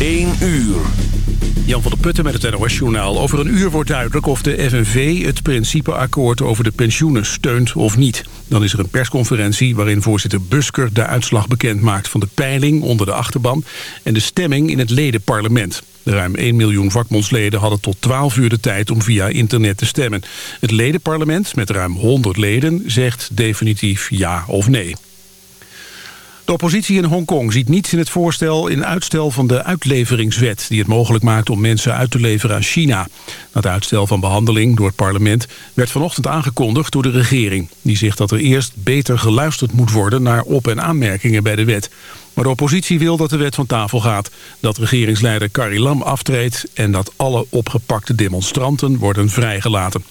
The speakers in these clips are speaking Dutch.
1 uur. Jan van der Putten met het NOS-journaal. Over een uur wordt duidelijk of de FNV het principeakkoord over de pensioenen steunt of niet. Dan is er een persconferentie waarin voorzitter Busker de uitslag bekend maakt van de peiling onder de achterban en de stemming in het ledenparlement. De ruim 1 miljoen vakbondsleden hadden tot 12 uur de tijd om via internet te stemmen. Het ledenparlement met ruim 100 leden zegt definitief ja of nee. De oppositie in Hongkong ziet niets in het voorstel in uitstel van de uitleveringswet... die het mogelijk maakt om mensen uit te leveren aan China. Na het uitstel van behandeling door het parlement werd vanochtend aangekondigd door de regering. Die zegt dat er eerst beter geluisterd moet worden naar op- en aanmerkingen bij de wet. Maar de oppositie wil dat de wet van tafel gaat, dat regeringsleider Carrie Lam aftreedt... en dat alle opgepakte demonstranten worden vrijgelaten.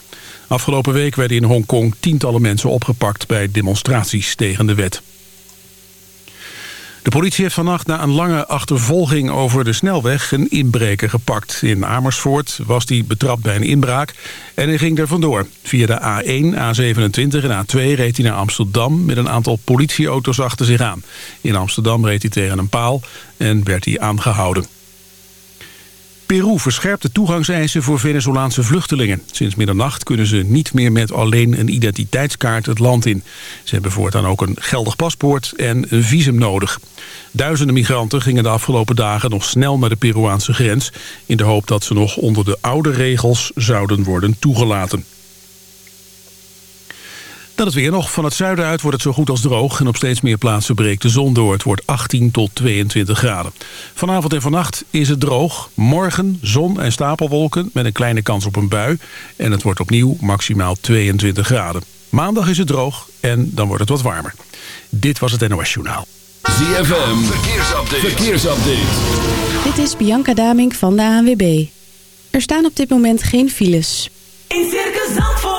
Afgelopen week werden in Hongkong tientallen mensen opgepakt bij demonstraties tegen de wet. De politie heeft vannacht na een lange achtervolging over de snelweg een inbreker gepakt. In Amersfoort was hij betrapt bij een inbraak en hij ging er vandoor. Via de A1, A27 en A2 reed hij naar Amsterdam met een aantal politieauto's achter zich aan. In Amsterdam reed hij tegen een paal en werd hij aangehouden. Peru verscherpt de toegangseisen voor Venezolaanse vluchtelingen. Sinds middernacht kunnen ze niet meer met alleen een identiteitskaart het land in. Ze hebben voortaan ook een geldig paspoort en een visum nodig. Duizenden migranten gingen de afgelopen dagen nog snel naar de Peruaanse grens... in de hoop dat ze nog onder de oude regels zouden worden toegelaten. Dan het weer nog. Van het zuiden uit wordt het zo goed als droog... en op steeds meer plaatsen breekt de zon door. Het wordt 18 tot 22 graden. Vanavond en vannacht is het droog. Morgen zon en stapelwolken met een kleine kans op een bui. En het wordt opnieuw maximaal 22 graden. Maandag is het droog en dan wordt het wat warmer. Dit was het NOS Journaal. ZFM, verkeersupdate. verkeersupdate. Dit is Bianca Damink van de ANWB. Er staan op dit moment geen files. In Circus Zandvoort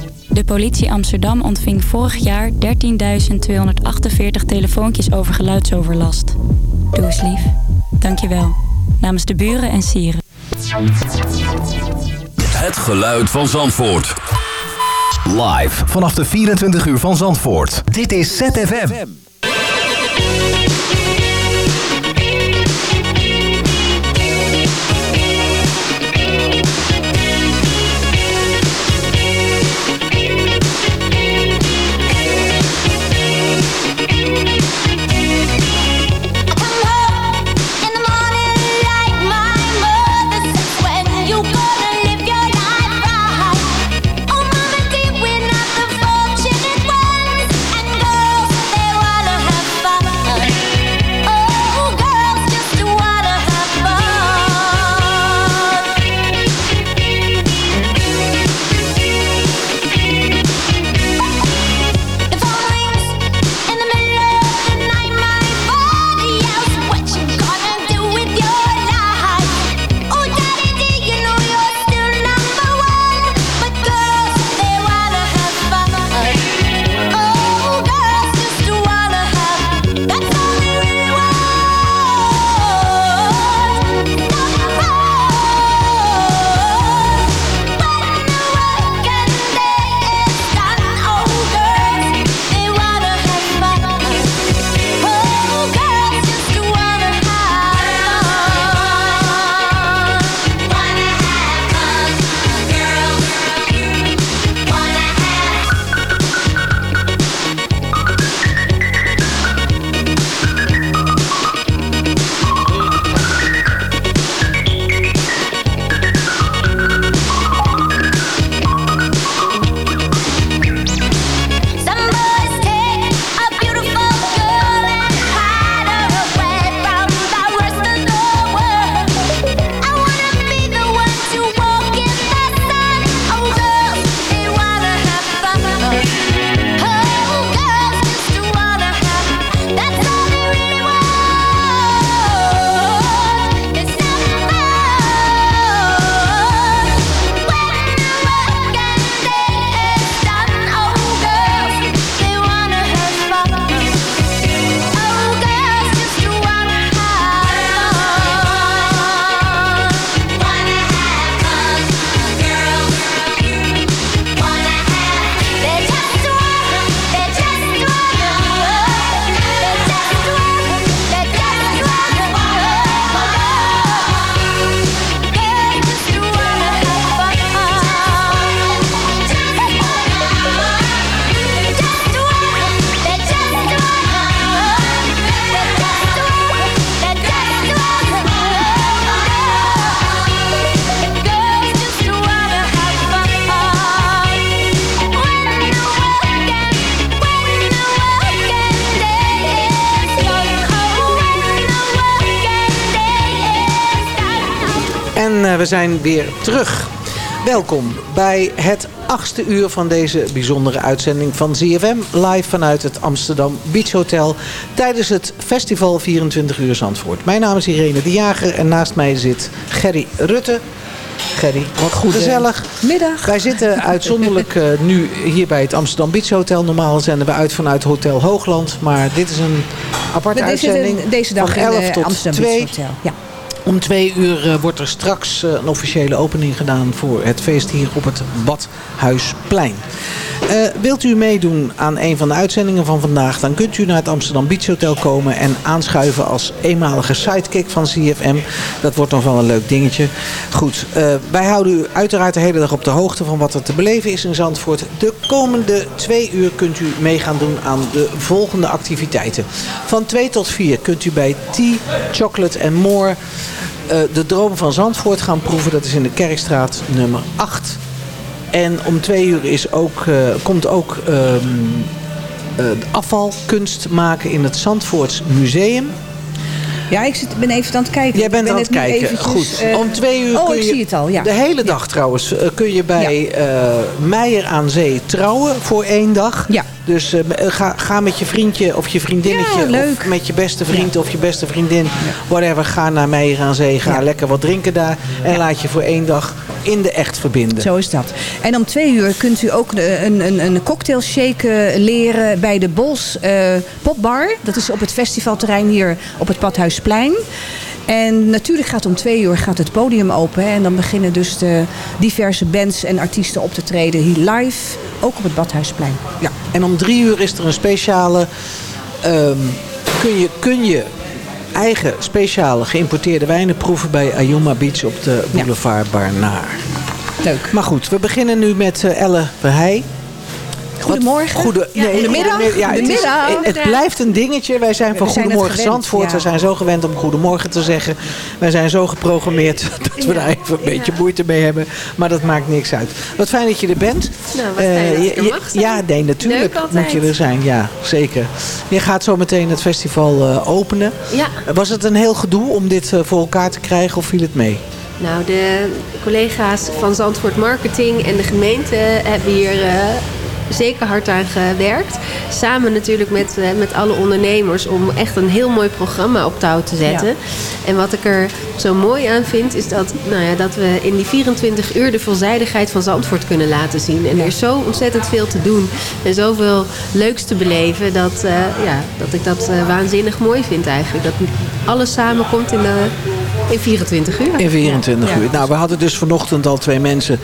De politie Amsterdam ontving vorig jaar 13.248 telefoontjes over geluidsoverlast. Doe eens lief. Dankjewel. Namens de buren en sieren. Het geluid van Zandvoort. Live vanaf de 24 uur van Zandvoort. Dit is ZFM. We zijn weer terug. Welkom bij het achtste uur van deze bijzondere uitzending van ZFM. Live vanuit het Amsterdam Beach Hotel. Tijdens het festival 24 uur Zandvoort. Mijn naam is Irene de Jager en naast mij zit Gerry Rutte. Gerry, wat goed gezellig. Middag. Wij zitten uitzonderlijk eh, nu hier bij het Amsterdam Beach Hotel. Normaal zenden we uit vanuit Hotel Hoogland. Maar dit is een aparte uitzending. deze dag van in 11 eh, tot Amsterdam 2. Beach Hotel. Ja. Om twee uur eh, wordt er straks eh, een officiële opening gedaan voor het feest hier op het Badhuisplein. Eh, wilt u meedoen aan een van de uitzendingen van vandaag, dan kunt u naar het Amsterdam Beach Hotel komen en aanschuiven als eenmalige sidekick van CFM. Dat wordt nog wel een leuk dingetje. Goed, wij houden u uiteraard de hele dag op de hoogte van wat er te beleven is in Zandvoort. De komende twee uur kunt u mee gaan doen aan de volgende activiteiten. Van 2 tot 4 kunt u bij Tea, Chocolate and More de Droom van Zandvoort gaan proeven. Dat is in de Kerkstraat nummer 8. En om twee uur is ook, eh, komt ook eh, afvalkunst maken in het Zandvoorts Museum. Ja, ik zit, ben even aan het kijken. Jij bent ben aan het kijken. eventjes, Goed. eh, Om twee uur oh, kun ik je zie het al, ja. de hele dag trouwens eh, kun je bij eh, Meijer aan Zee trouwen voor één dag. Ja. Dus eh, ga, ga met je vriendje of je vriendinnetje Ja, of met je beste vriend of je beste vriendin, whatever, ga naar Meijer aan Zee. Ga Ja. lekker wat drinken daar en laat je voor één dag in de echt verbinden. Zo is dat. En om twee uur kunt u ook een, een, een cocktail shake eh, leren bij de Bols eh, Popbar. Dat is op het festivalterrein hier op het Badhuisplein. En natuurlijk gaat om twee uur gaat het podium open. En dan beginnen dus de diverse bands en artiesten op te treden hier live. Ook op het Badhuisplein. Ja, en om drie uur is er een speciale. ehm, kun, je, kun je eigen speciale geïmporteerde wijnen proeven bij Ayuma Beach op de boulevard Barnaar. Leuk. Maar goed, we beginnen nu met eh, Elle Verheij. Goedemorgen. Goede, Ja, goedemiddag. Ja, het, is- Goedemiddag. het blijft een dingetje. Wij zijn van zijn Goedemorgen gewend, Zandvoort. ja. We zijn zo gewend om Goedemorgen te zeggen. Wij zijn zo geprogrammeerd dat we daar even een beetje moeite mee hebben. Maar dat maakt niks uit. Wat fijn dat je er bent. Nou, wat fijn Eh, dat er je- mag zijn. Ja, nee, natuurlijk moet je er zijn. Ja, zeker. Je gaat zo meteen het festival eh, openen. Ja. Was het een heel gedoe om dit eh, voor elkaar te krijgen of viel het mee? Nou, de collega's van Zandvoort Marketing en de gemeente hebben hier zeker hard aan gewerkt. Samen natuurlijk met, eh, met alle ondernemers om echt een heel mooi programma op touw te zetten. Ja. En wat ik er zo mooi aan vind, is dat, nou ja, dat we in die 24 uur de veelzijdigheid van Zandvoort kunnen laten zien. En er is zo ontzettend veel te doen en zoveel leuks te beleven, dat, eh, ja, dat ik dat eh, waanzinnig mooi vind eigenlijk. Dat alles samenkomt in, de, in 24 uur. In 24 Ja. uur. Nou, we hadden dus vanochtend al twee mensen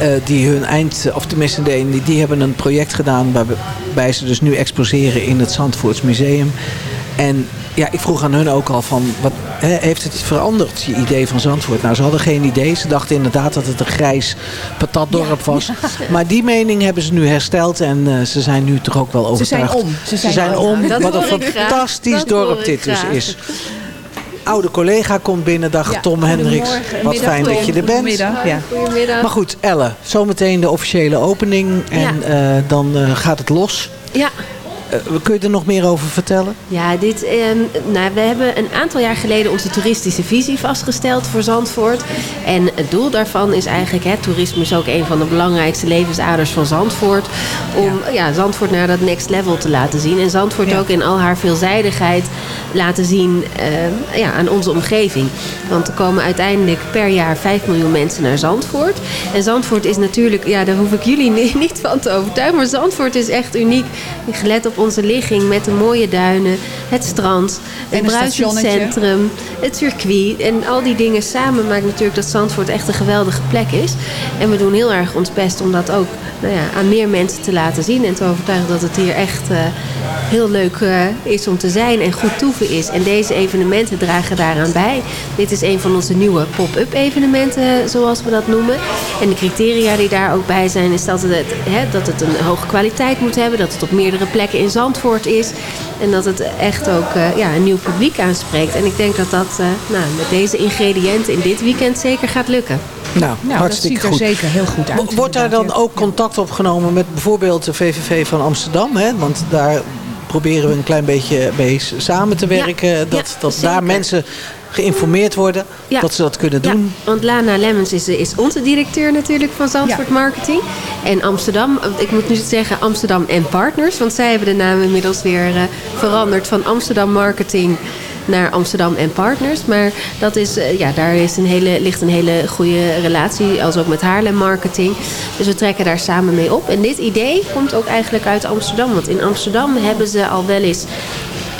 eh, die hun eind, of tenminste de een, die, die hebben een project gedaan waarbij ze dus nu exposeren in het Zandvoorts Museum. En ja, ik vroeg aan hun ook al van, wat, heeft het veranderd, je idee van Zandvoort? Nou, ze hadden geen idee. Ze dachten inderdaad dat het een grijs patatdorp was. Maar die mening hebben ze nu hersteld en eh, ze zijn nu toch ook wel Ze zijn overtuigd. om. Ze Ze zijn om. om. Dat Wat een fantastisch dorp dit dus is. Oude collega komt binnen, dag Ja, Tom Hendricks. Wat fijn Tom. dat je er bent. Goedemiddag. Ja. Goedemiddag. Maar goed, Elle, zometeen de officiële opening en eh, dan eh, gaat het los. Ja. Eh, kun je er nog meer over vertellen? Ja, dit, ehm, nou, we hebben een aantal jaar geleden onze toeristische visie vastgesteld voor Zandvoort. En het doel daarvan is eigenlijk, hè, toerisme is ook een van de belangrijkste levensaders van Zandvoort. Om ja. Zandvoort naar dat next level te laten zien. En Zandvoort ook in al haar veelzijdigheid laten zien ehm, ja, aan onze omgeving. Want er komen uiteindelijk per jaar 5 miljoen mensen naar Zandvoort. En Zandvoort is natuurlijk, ja, daar hoef ik jullie ni- niet van te overtuigen. Maar Zandvoort is echt uniek. Gelet op onze ligging met de mooie duinen, het strand, het een bruisend stationnetje. centrum, het circuit. En al die dingen samen maakt natuurlijk dat Zandvoort echt een geweldige plek is. En we doen heel erg ons best om dat ook nou ja, aan meer mensen te laten zien. En te overtuigen dat het hier echt eh, heel leuk eh, is om te zijn en goed toeven is. En deze evenementen dragen daaraan bij. Dit is een van onze nieuwe pop-up evenementen, zoals we dat noemen. En de criteria die daar ook bij zijn, is dat het, dat het een hoge kwaliteit moet hebben. Dat het op meerdere plekken in Zandvoort is. En dat het echt ook eh, ja, een nieuw publiek aanspreekt. En ik denk dat dat eh, nou, met deze ingrediënten in dit weekend zeker gaat lukken. Nou, Nou, hartstikke dat ziet er goed. zeker heel goed uit. Wo- Wordt daar dan ook contact opgenomen met bijvoorbeeld de VVV van Amsterdam? Hè? Want daar proberen we een klein beetje mee samen te werken. dat dat zeker. daar mensen geïnformeerd worden Ja. dat ze dat kunnen doen. want Lana Lemmens is, is onze directeur natuurlijk van Zandvoort Marketing. En Amsterdam, ik moet nu zeggen Amsterdam en Partners. Want zij hebben de naam inmiddels weer eh, veranderd van Amsterdam Marketing naar Amsterdam en Partners. Maar dat is, eh, ja, daar is een hele, ligt een hele goede relatie, als ook met Haarlem Marketing. Dus we trekken daar samen mee op. En dit idee komt ook eigenlijk uit Amsterdam. Want in Amsterdam hebben ze al wel eens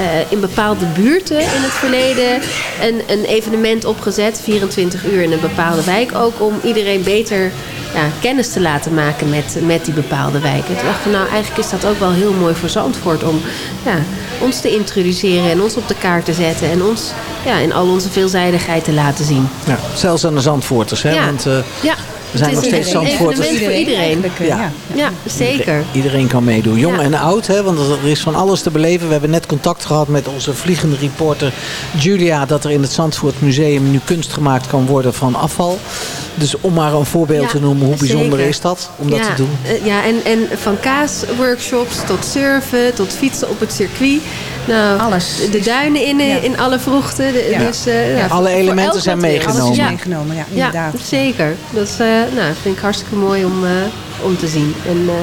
eh, in bepaalde buurten in het verleden een, een evenement opgezet. 24 uur in een bepaalde wijk ook. Om iedereen beter ja, kennis te laten maken met, met die bepaalde wijken. Toen dacht ik van nou eigenlijk is dat ook wel heel mooi voor Zandvoort. Om ja, ons te introduceren en ons op de kaart te zetten. En ons ja, in al onze veelzijdigheid te laten zien. Ja, zelfs aan de Zandvoorters. Hè? Ja. Want eh, Ja, er zijn het nog is steeds Zandvoorters. evenement voor iedereen. Ja. Ja, zeker. Iedereen kan meedoen, jong Ja. en oud. Hè? Want er is van alles te beleven. We hebben net contact gehad met onze vliegende reporter Julia... dat er in het Zandvoort Museum nu kunst gemaakt kan worden van afval. Dus om maar een voorbeeld Ja, te noemen, hoe bijzonder zeker. is dat om dat te doen? eh, ja, en, en van kaasworkshops tot surfen, tot fietsen op het circuit. Nou, Alles. De duinen in, in alle. De, Ja. Dus, eh, ja, Alle voor elementen zijn meegenomen. Alles is Ja. meegenomen, ja, Ja, inderdaad. zeker. Dat is, eh, nou, vind ik hartstikke mooi om, eh, om te zien. En eh,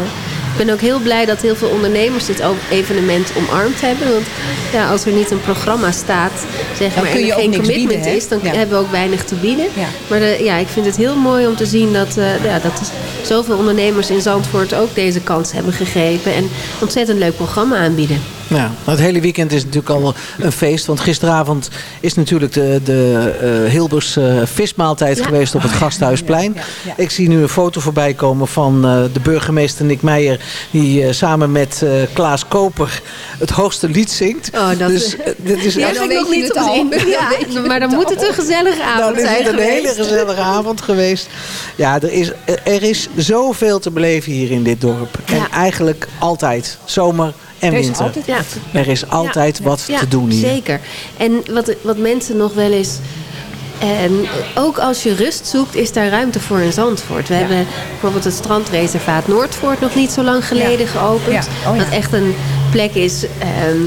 ik ben ook heel blij dat heel veel ondernemers dit ook evenement omarmd hebben. Want ja, als er niet een programma staat, zeg maar, en er ook geen commitment bieden, is, dan Ja. hebben we ook weinig te bieden. Ja. Maar de, ja, ik vind het heel mooi om te zien dat, eh, ja, dat zoveel ondernemers in Zandvoort ook deze kans hebben gegrepen. En ontzettend leuk programma aanbieden. Ja, het hele weekend is natuurlijk al een feest. Want gisteravond is natuurlijk de, de eh, Hilbers eh, vismaaltijd Ja. geweest op het Gasthuisplein. ja, ja. Ik zie nu een foto voorbij komen van eh, de burgemeester Nick Meijer... die eh, samen met eh, Klaas Koper het hoogste lied zingt. Oh, dat dus dit is echt... nog niet het al. Ja, maar dan het moet al. het een gezellige avond Nou, dit is zijn een geweest. hele gezellige avond geweest. Ja, er is, er is zoveel te beleven hier in dit dorp. En Ja. eigenlijk altijd. Zomer en Er is winter. altijd Ja. Er is altijd wat Ja, te doen hier. Zeker. En wat, wat mensen nog wel eens. En ook als je rust zoekt, is daar ruimte voor in Zandvoort. We hebben bijvoorbeeld het strandreservaat Noordvoort nog niet zo lang geleden geopend. Ja. Oh, ja. Wat echt een plek is ehm,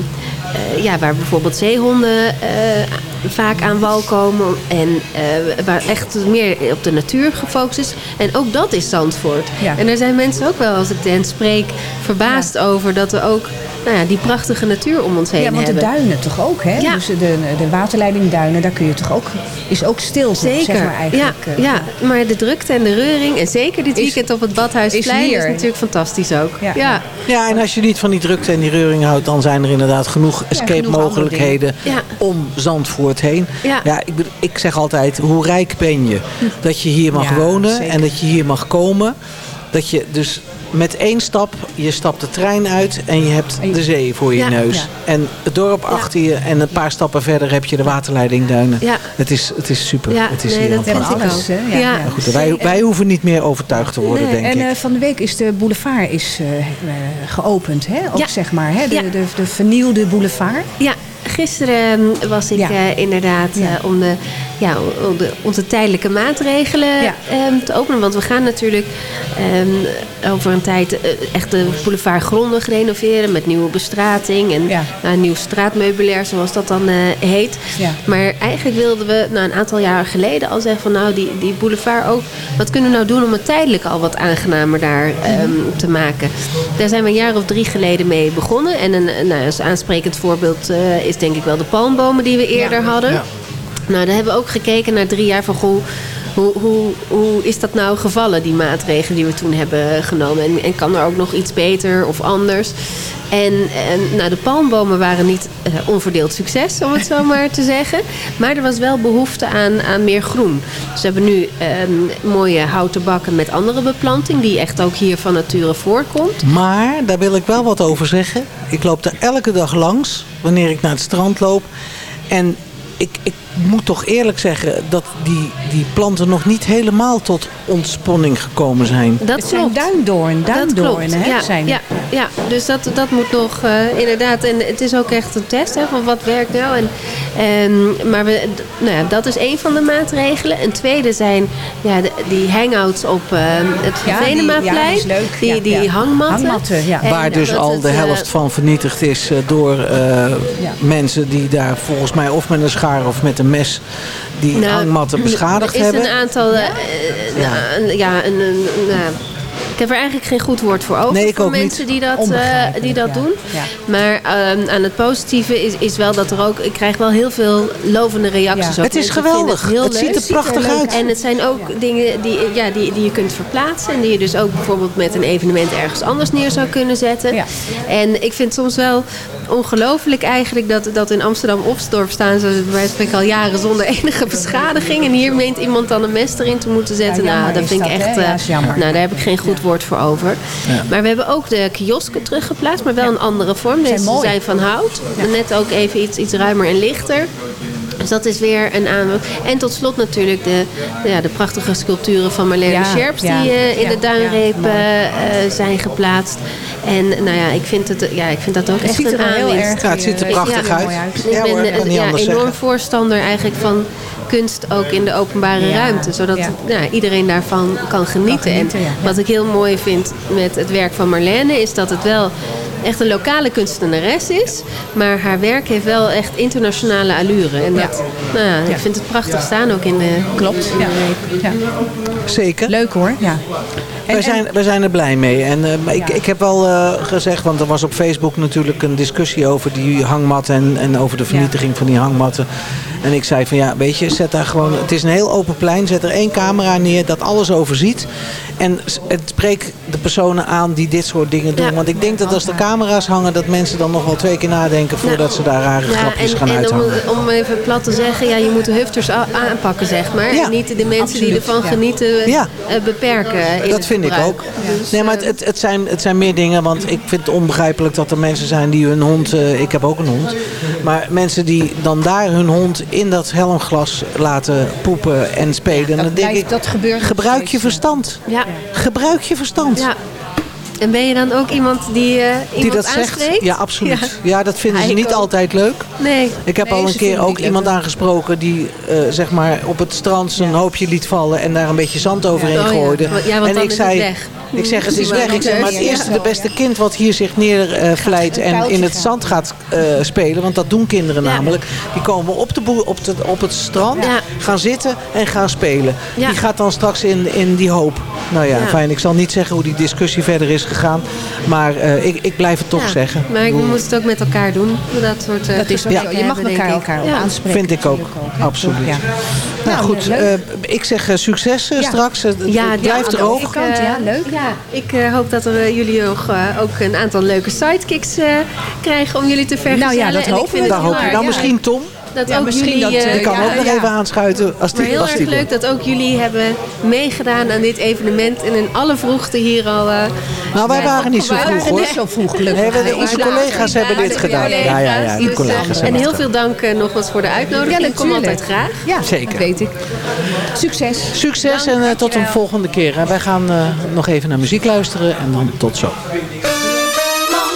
eh, ja, waar bijvoorbeeld zeehonden eh, vaak aan wal komen. En eh, waar echt meer op de natuur gefocust is. En ook dat is Zandvoort. Ja. En daar zijn mensen ook wel, als ik hen spreek, verbaasd over dat we ook nou ja, die prachtige natuur om ons heen Ja, want de hebben. duinen toch ook, hè? Ja. Dus de, de waterleidingduinen, daar kun je toch ook... Is ook stil, Zeker. zeg maar eigenlijk. ja, eh. ja, maar de drukte en de reuring, en zeker dit Is- weekend op het Badhuisplein, is is, natuurlijk fantastisch ook. Ja. Ja. Ja, en als je niet van die drukte en die reuring houdt... dan zijn er inderdaad genoeg escape mogelijkheden om Zandvoort heen. Ja. ik, bedoel, ik zeg altijd, hoe rijk ben je? Dat je hier mag Ja, wonen zeker. en dat je hier mag komen. Dat je dus met één stap, je stapt de trein uit... en je hebt de zee voor je Ja. neus. Ja. En het dorp achter je en een paar stappen verder... heb je de waterleidingduinen. Ja. Het, is, het is super. Ja, het is nee, hier dat vind ik alles? Ja, Ja. ja. Goed, wij, wij hoeven niet meer overtuigd te worden, Nee. denk En ik. eh, van de week is de boulevard is, eh, eh, geopend, hè? Ook Ja. zeg maar, hè? De, Ja. de, de vernieuwde boulevard. Ja, gisteren was ik Ja. eh, inderdaad Ja. eh, om, de, ja, om de, onze tijdelijke maatregelen Ja. ehm, te openen. Want we gaan natuurlijk ehm, over een tijd eh, echt de boulevard grondig renoveren met nieuwe bestrating en Ja. nou, nieuw straatmeubilair zoals dat dan eh, heet. Ja. Maar eigenlijk wilden we nou, een aantal jaren geleden al zeggen van nou die, die boulevard ook, wat kunnen we nou doen om het tijdelijk al wat aangenamer daar ehm, te maken. Daar zijn we een jaar of drie geleden mee begonnen. En een, nou, als aansprekend voorbeeld eh, is denk ik wel de palmbomen die we eerder hadden. Nou, daar hebben we ook gekeken na drie jaar van goh, hoe, hoe, hoe is dat nou gevallen, die maatregelen die we toen hebben genomen? En, en kan er ook nog iets beter of anders? En, en nou, de palmbomen waren niet eh, onverdeeld succes, om het zo maar te zeggen. Maar er was wel behoefte aan, aan meer groen. Dus we hebben nu ehm, mooie houten bakken met andere beplanting... die echt ook hier van nature voorkomt. Maar, daar wil ik wel wat over zeggen. Ik loop er elke dag langs, wanneer ik naar het strand loop. En ik, ik moet toch eerlijk zeggen dat die, die planten nog niet helemaal tot ontspanning gekomen zijn. Dat het zijn klopt. duindoorn, hè? Ja, zijn ja, ja, dus dat, dat moet nog eh, inderdaad. En het is ook echt een test hè, van wat werkt nou. En, en, maar we, nou ja, dat is één van de maatregelen. Een tweede zijn ja, de- die hangouts op eh, het Ja, die- Venemaplein. ja, die is leuk. Die, Ja, die ja. hangmatten. Hangmatten, ja. En Waar dus al het, de eh, helft van vernietigd is eh, door eh, mensen die daar volgens mij of met een schaar schaar of met een mes die Nou, hangmatten beschadigd er is hebben. een aantal... eh, eh, Ja. een- ja, een, een, nou, ik heb er eigenlijk geen goed woord voor over. Nee, ik voor ook niet. mensen die dat, eh, die dat ja. doen. Ja. Maar ehm, aan het positieve is, is wel dat er ook... Ik krijg wel heel veel lovende reacties. Ja. Het is geweldig. Het ziet er prachtig uit. En het zijn ook dingen die, ja, die, die je kunt verplaatsen. En die je dus ook bijvoorbeeld met een evenement ergens anders neer zou kunnen zetten. Ja. En ik vind soms wel ongelooflijk eigenlijk dat, dat in Amsterdam-Opsdorp staan ze bij spreken al jaren zonder enige beschadiging. En hier meent iemand dan een mes erin te moeten zetten. Ja, nou, dat vind ik echt. Ja, eh, is jammer. nou, daar heb ik geen goed woord voor over. Maar we hebben ook de kiosken teruggeplaatst, maar wel een andere vorm. Zijn Deze mooi. zijn van hout. Net ook even iets, iets ruimer en lichter. Dus dat is weer een aanbod. En tot slot natuurlijk de, ja, de prachtige sculpturen van Marlene Ja, Scherps... ja, die eh, in de duinreep ja, mooi. eh, zijn geplaatst. En nou ja, ik vind, het, ja, ik vind dat ook Het echt ziet een er heel aanwinst. erg Ja, het ziet er eh, prachtig ja, uit. Ik Ja ben anders enorm zeggen. voorstander eigenlijk van kunst ook in de openbare Ja, ruimte. Zodat ja. iedereen daarvan kan genieten. genieten, en ja. wat ik heel mooi vind met het werk van Marlene... is dat het wel echt een lokale kunstenares is. Maar haar werk heeft wel echt internationale allure. En Ja. dat, nou ja, Ja. ik vind het prachtig staan ook in de Klopt, in de ja. Zeker. Leuk hoor, ja. En- wij, zijn, wij zijn er blij mee. En eh, maar ik, ik heb wel eh, gezegd, want er was op Facebook natuurlijk een discussie over die hangmatten en, en over de vernietiging van die hangmatten. En ik zei van ja, weet je, zet daar gewoon. Het is een heel open plein. Zet er één camera neer dat alles overziet. En het spreekt de personen aan die dit soort dingen doen. Ja. Want ik denk dat als de camera's hangen, dat mensen dan nog wel twee keer nadenken voordat ze daar rare grapjes en, gaan en om, uithangen. om even plat te zeggen, ja, je moet de hufters aanpakken, zeg maar. Ja, en niet de mensen die ervan ja. genieten Ja. eh, beperken. In Dat het vind ik ook. Dus, Nee, maar eh, het, het, het, zijn, het zijn meer dingen. Want ik vind het onbegrijpelijk dat er mensen zijn die hun hond... eh, ik heb ook een hond. Maar mensen die dan daar hun hond in dat helmglas laten poepen en spelen. dat dan denk blijft- ik, dat gebeurt gebruik je ja. verstand. ja, Gebruik je verstand. ja. En ben je dan ook iemand die eh Die iemand dat zegt. Ja, absoluut. Ja. Ja, dat vinden ze niet ook. altijd leuk. Nee. Ik heb Nee, al een keer ook iemand leuk. aangesproken die eh, zeg maar op het strand zijn hoopje liet vallen en daar een beetje zand overheen Oh ja. gooide. Ja, want en dan ik is zei, het weg. Ik zeg het is weg. Ik zeg maar het eerste de beste kind wat hier zich neervlijt en in het zand gaat eh, spelen, want dat doen kinderen Ja. namelijk. Die komen op, de op, de, op het strand, Ja. gaan zitten en gaan spelen. Ja. Die gaat dan straks in, in die hoop. Nou ja, Ja. fijn. Ik zal niet zeggen hoe die discussie verder is gegaan, maar eh, ik, ik blijf het toch Ja. zeggen. Maar ik moet het ook met elkaar doen. Dat soort eh, Dat is ook Ja. zo. Je mag hebben, elkaar elkaar Ja. ook aanspreken. Vind ik ook, absoluut. Ja. Nou, Nou, goed, eh, ik zeg succes Ja. straks. Het Ja, blijft ja, er overkant, ja, leuk. Ja, ik eh, hoop dat er, eh, jullie nog, eh, ook een aantal leuke sidekicks eh, krijgen om jullie te vergezellen. Nou ja, dat En ik Daar heel hoop je nou ja, misschien Tom. Dat Ja, ook misschien jullie, dat, eh, eh, kan ja, ook nog ja. even aanschuiten als Maar die, heel als erg die leuk dat ook jullie hebben meegedaan aan dit evenement. En in alle vroegte hier al... eh, Nou, wij waren niet zo vroeg waren hoor. Niet zo vroeg gelukkig. Nee, onze maar- collega's hebben dit gedaan. Ja, ja, Dus, collega's eh, en heel veel dank eh, nogmaals voor de uitnodiging. Ja, ik kom altijd graag. Ja, Zeker. dat weet ik. Succes. Succes en eh, tot een volgende keer. En wij gaan eh, nog even naar muziek luisteren en dan tot zo.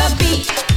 the beat.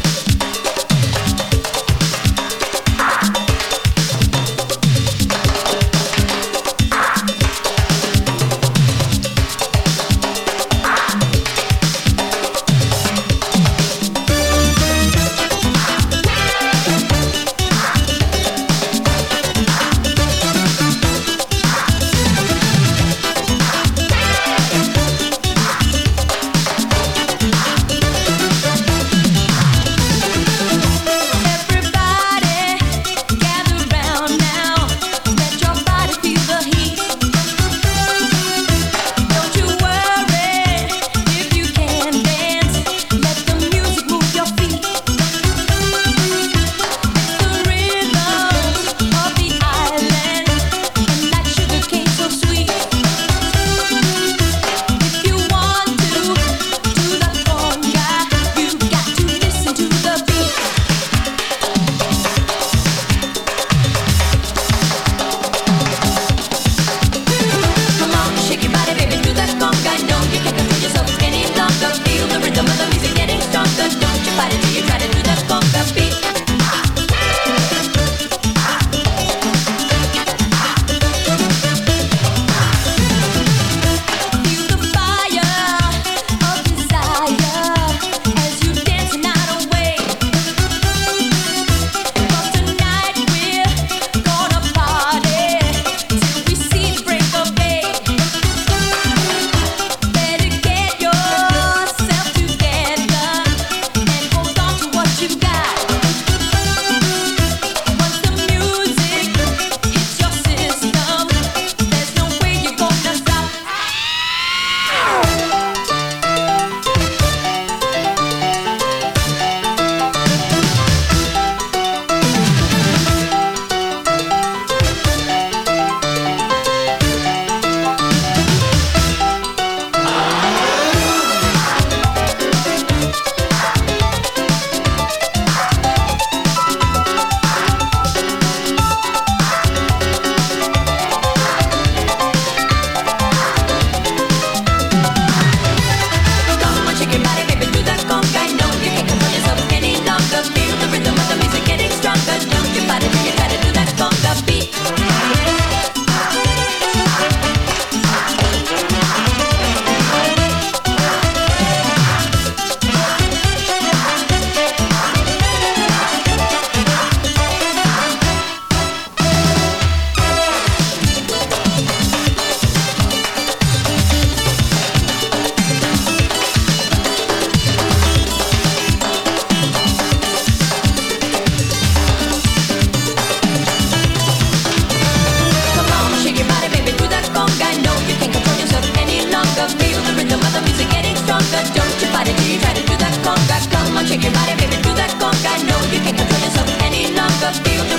dat beauty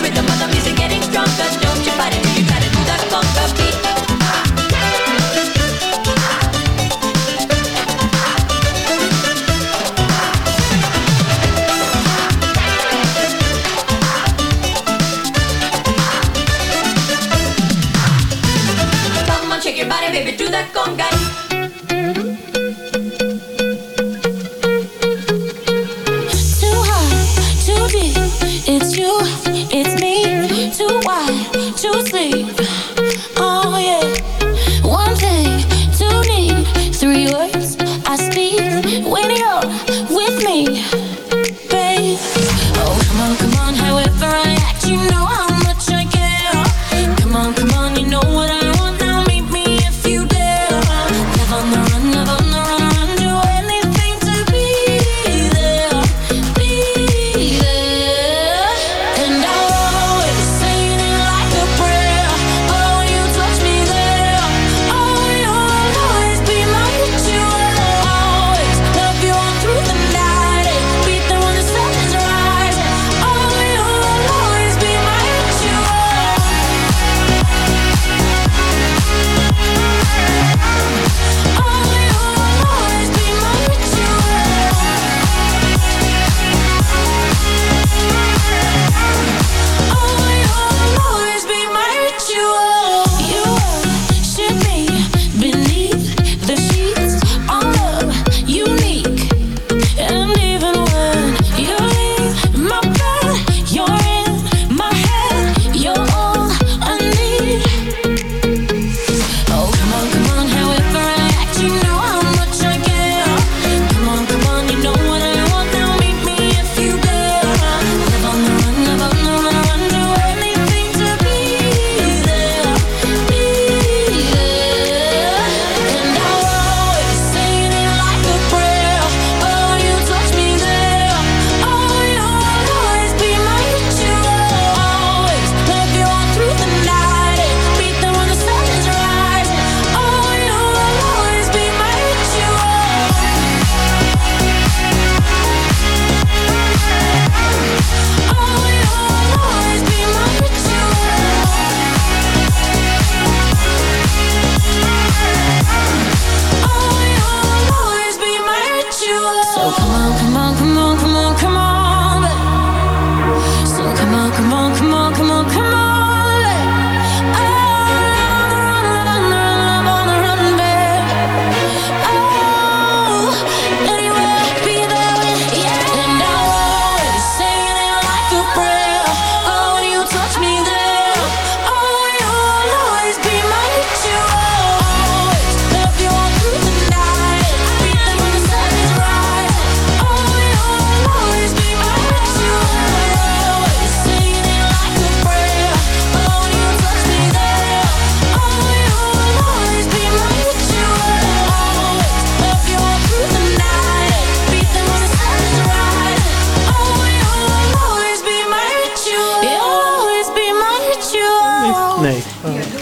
Nee.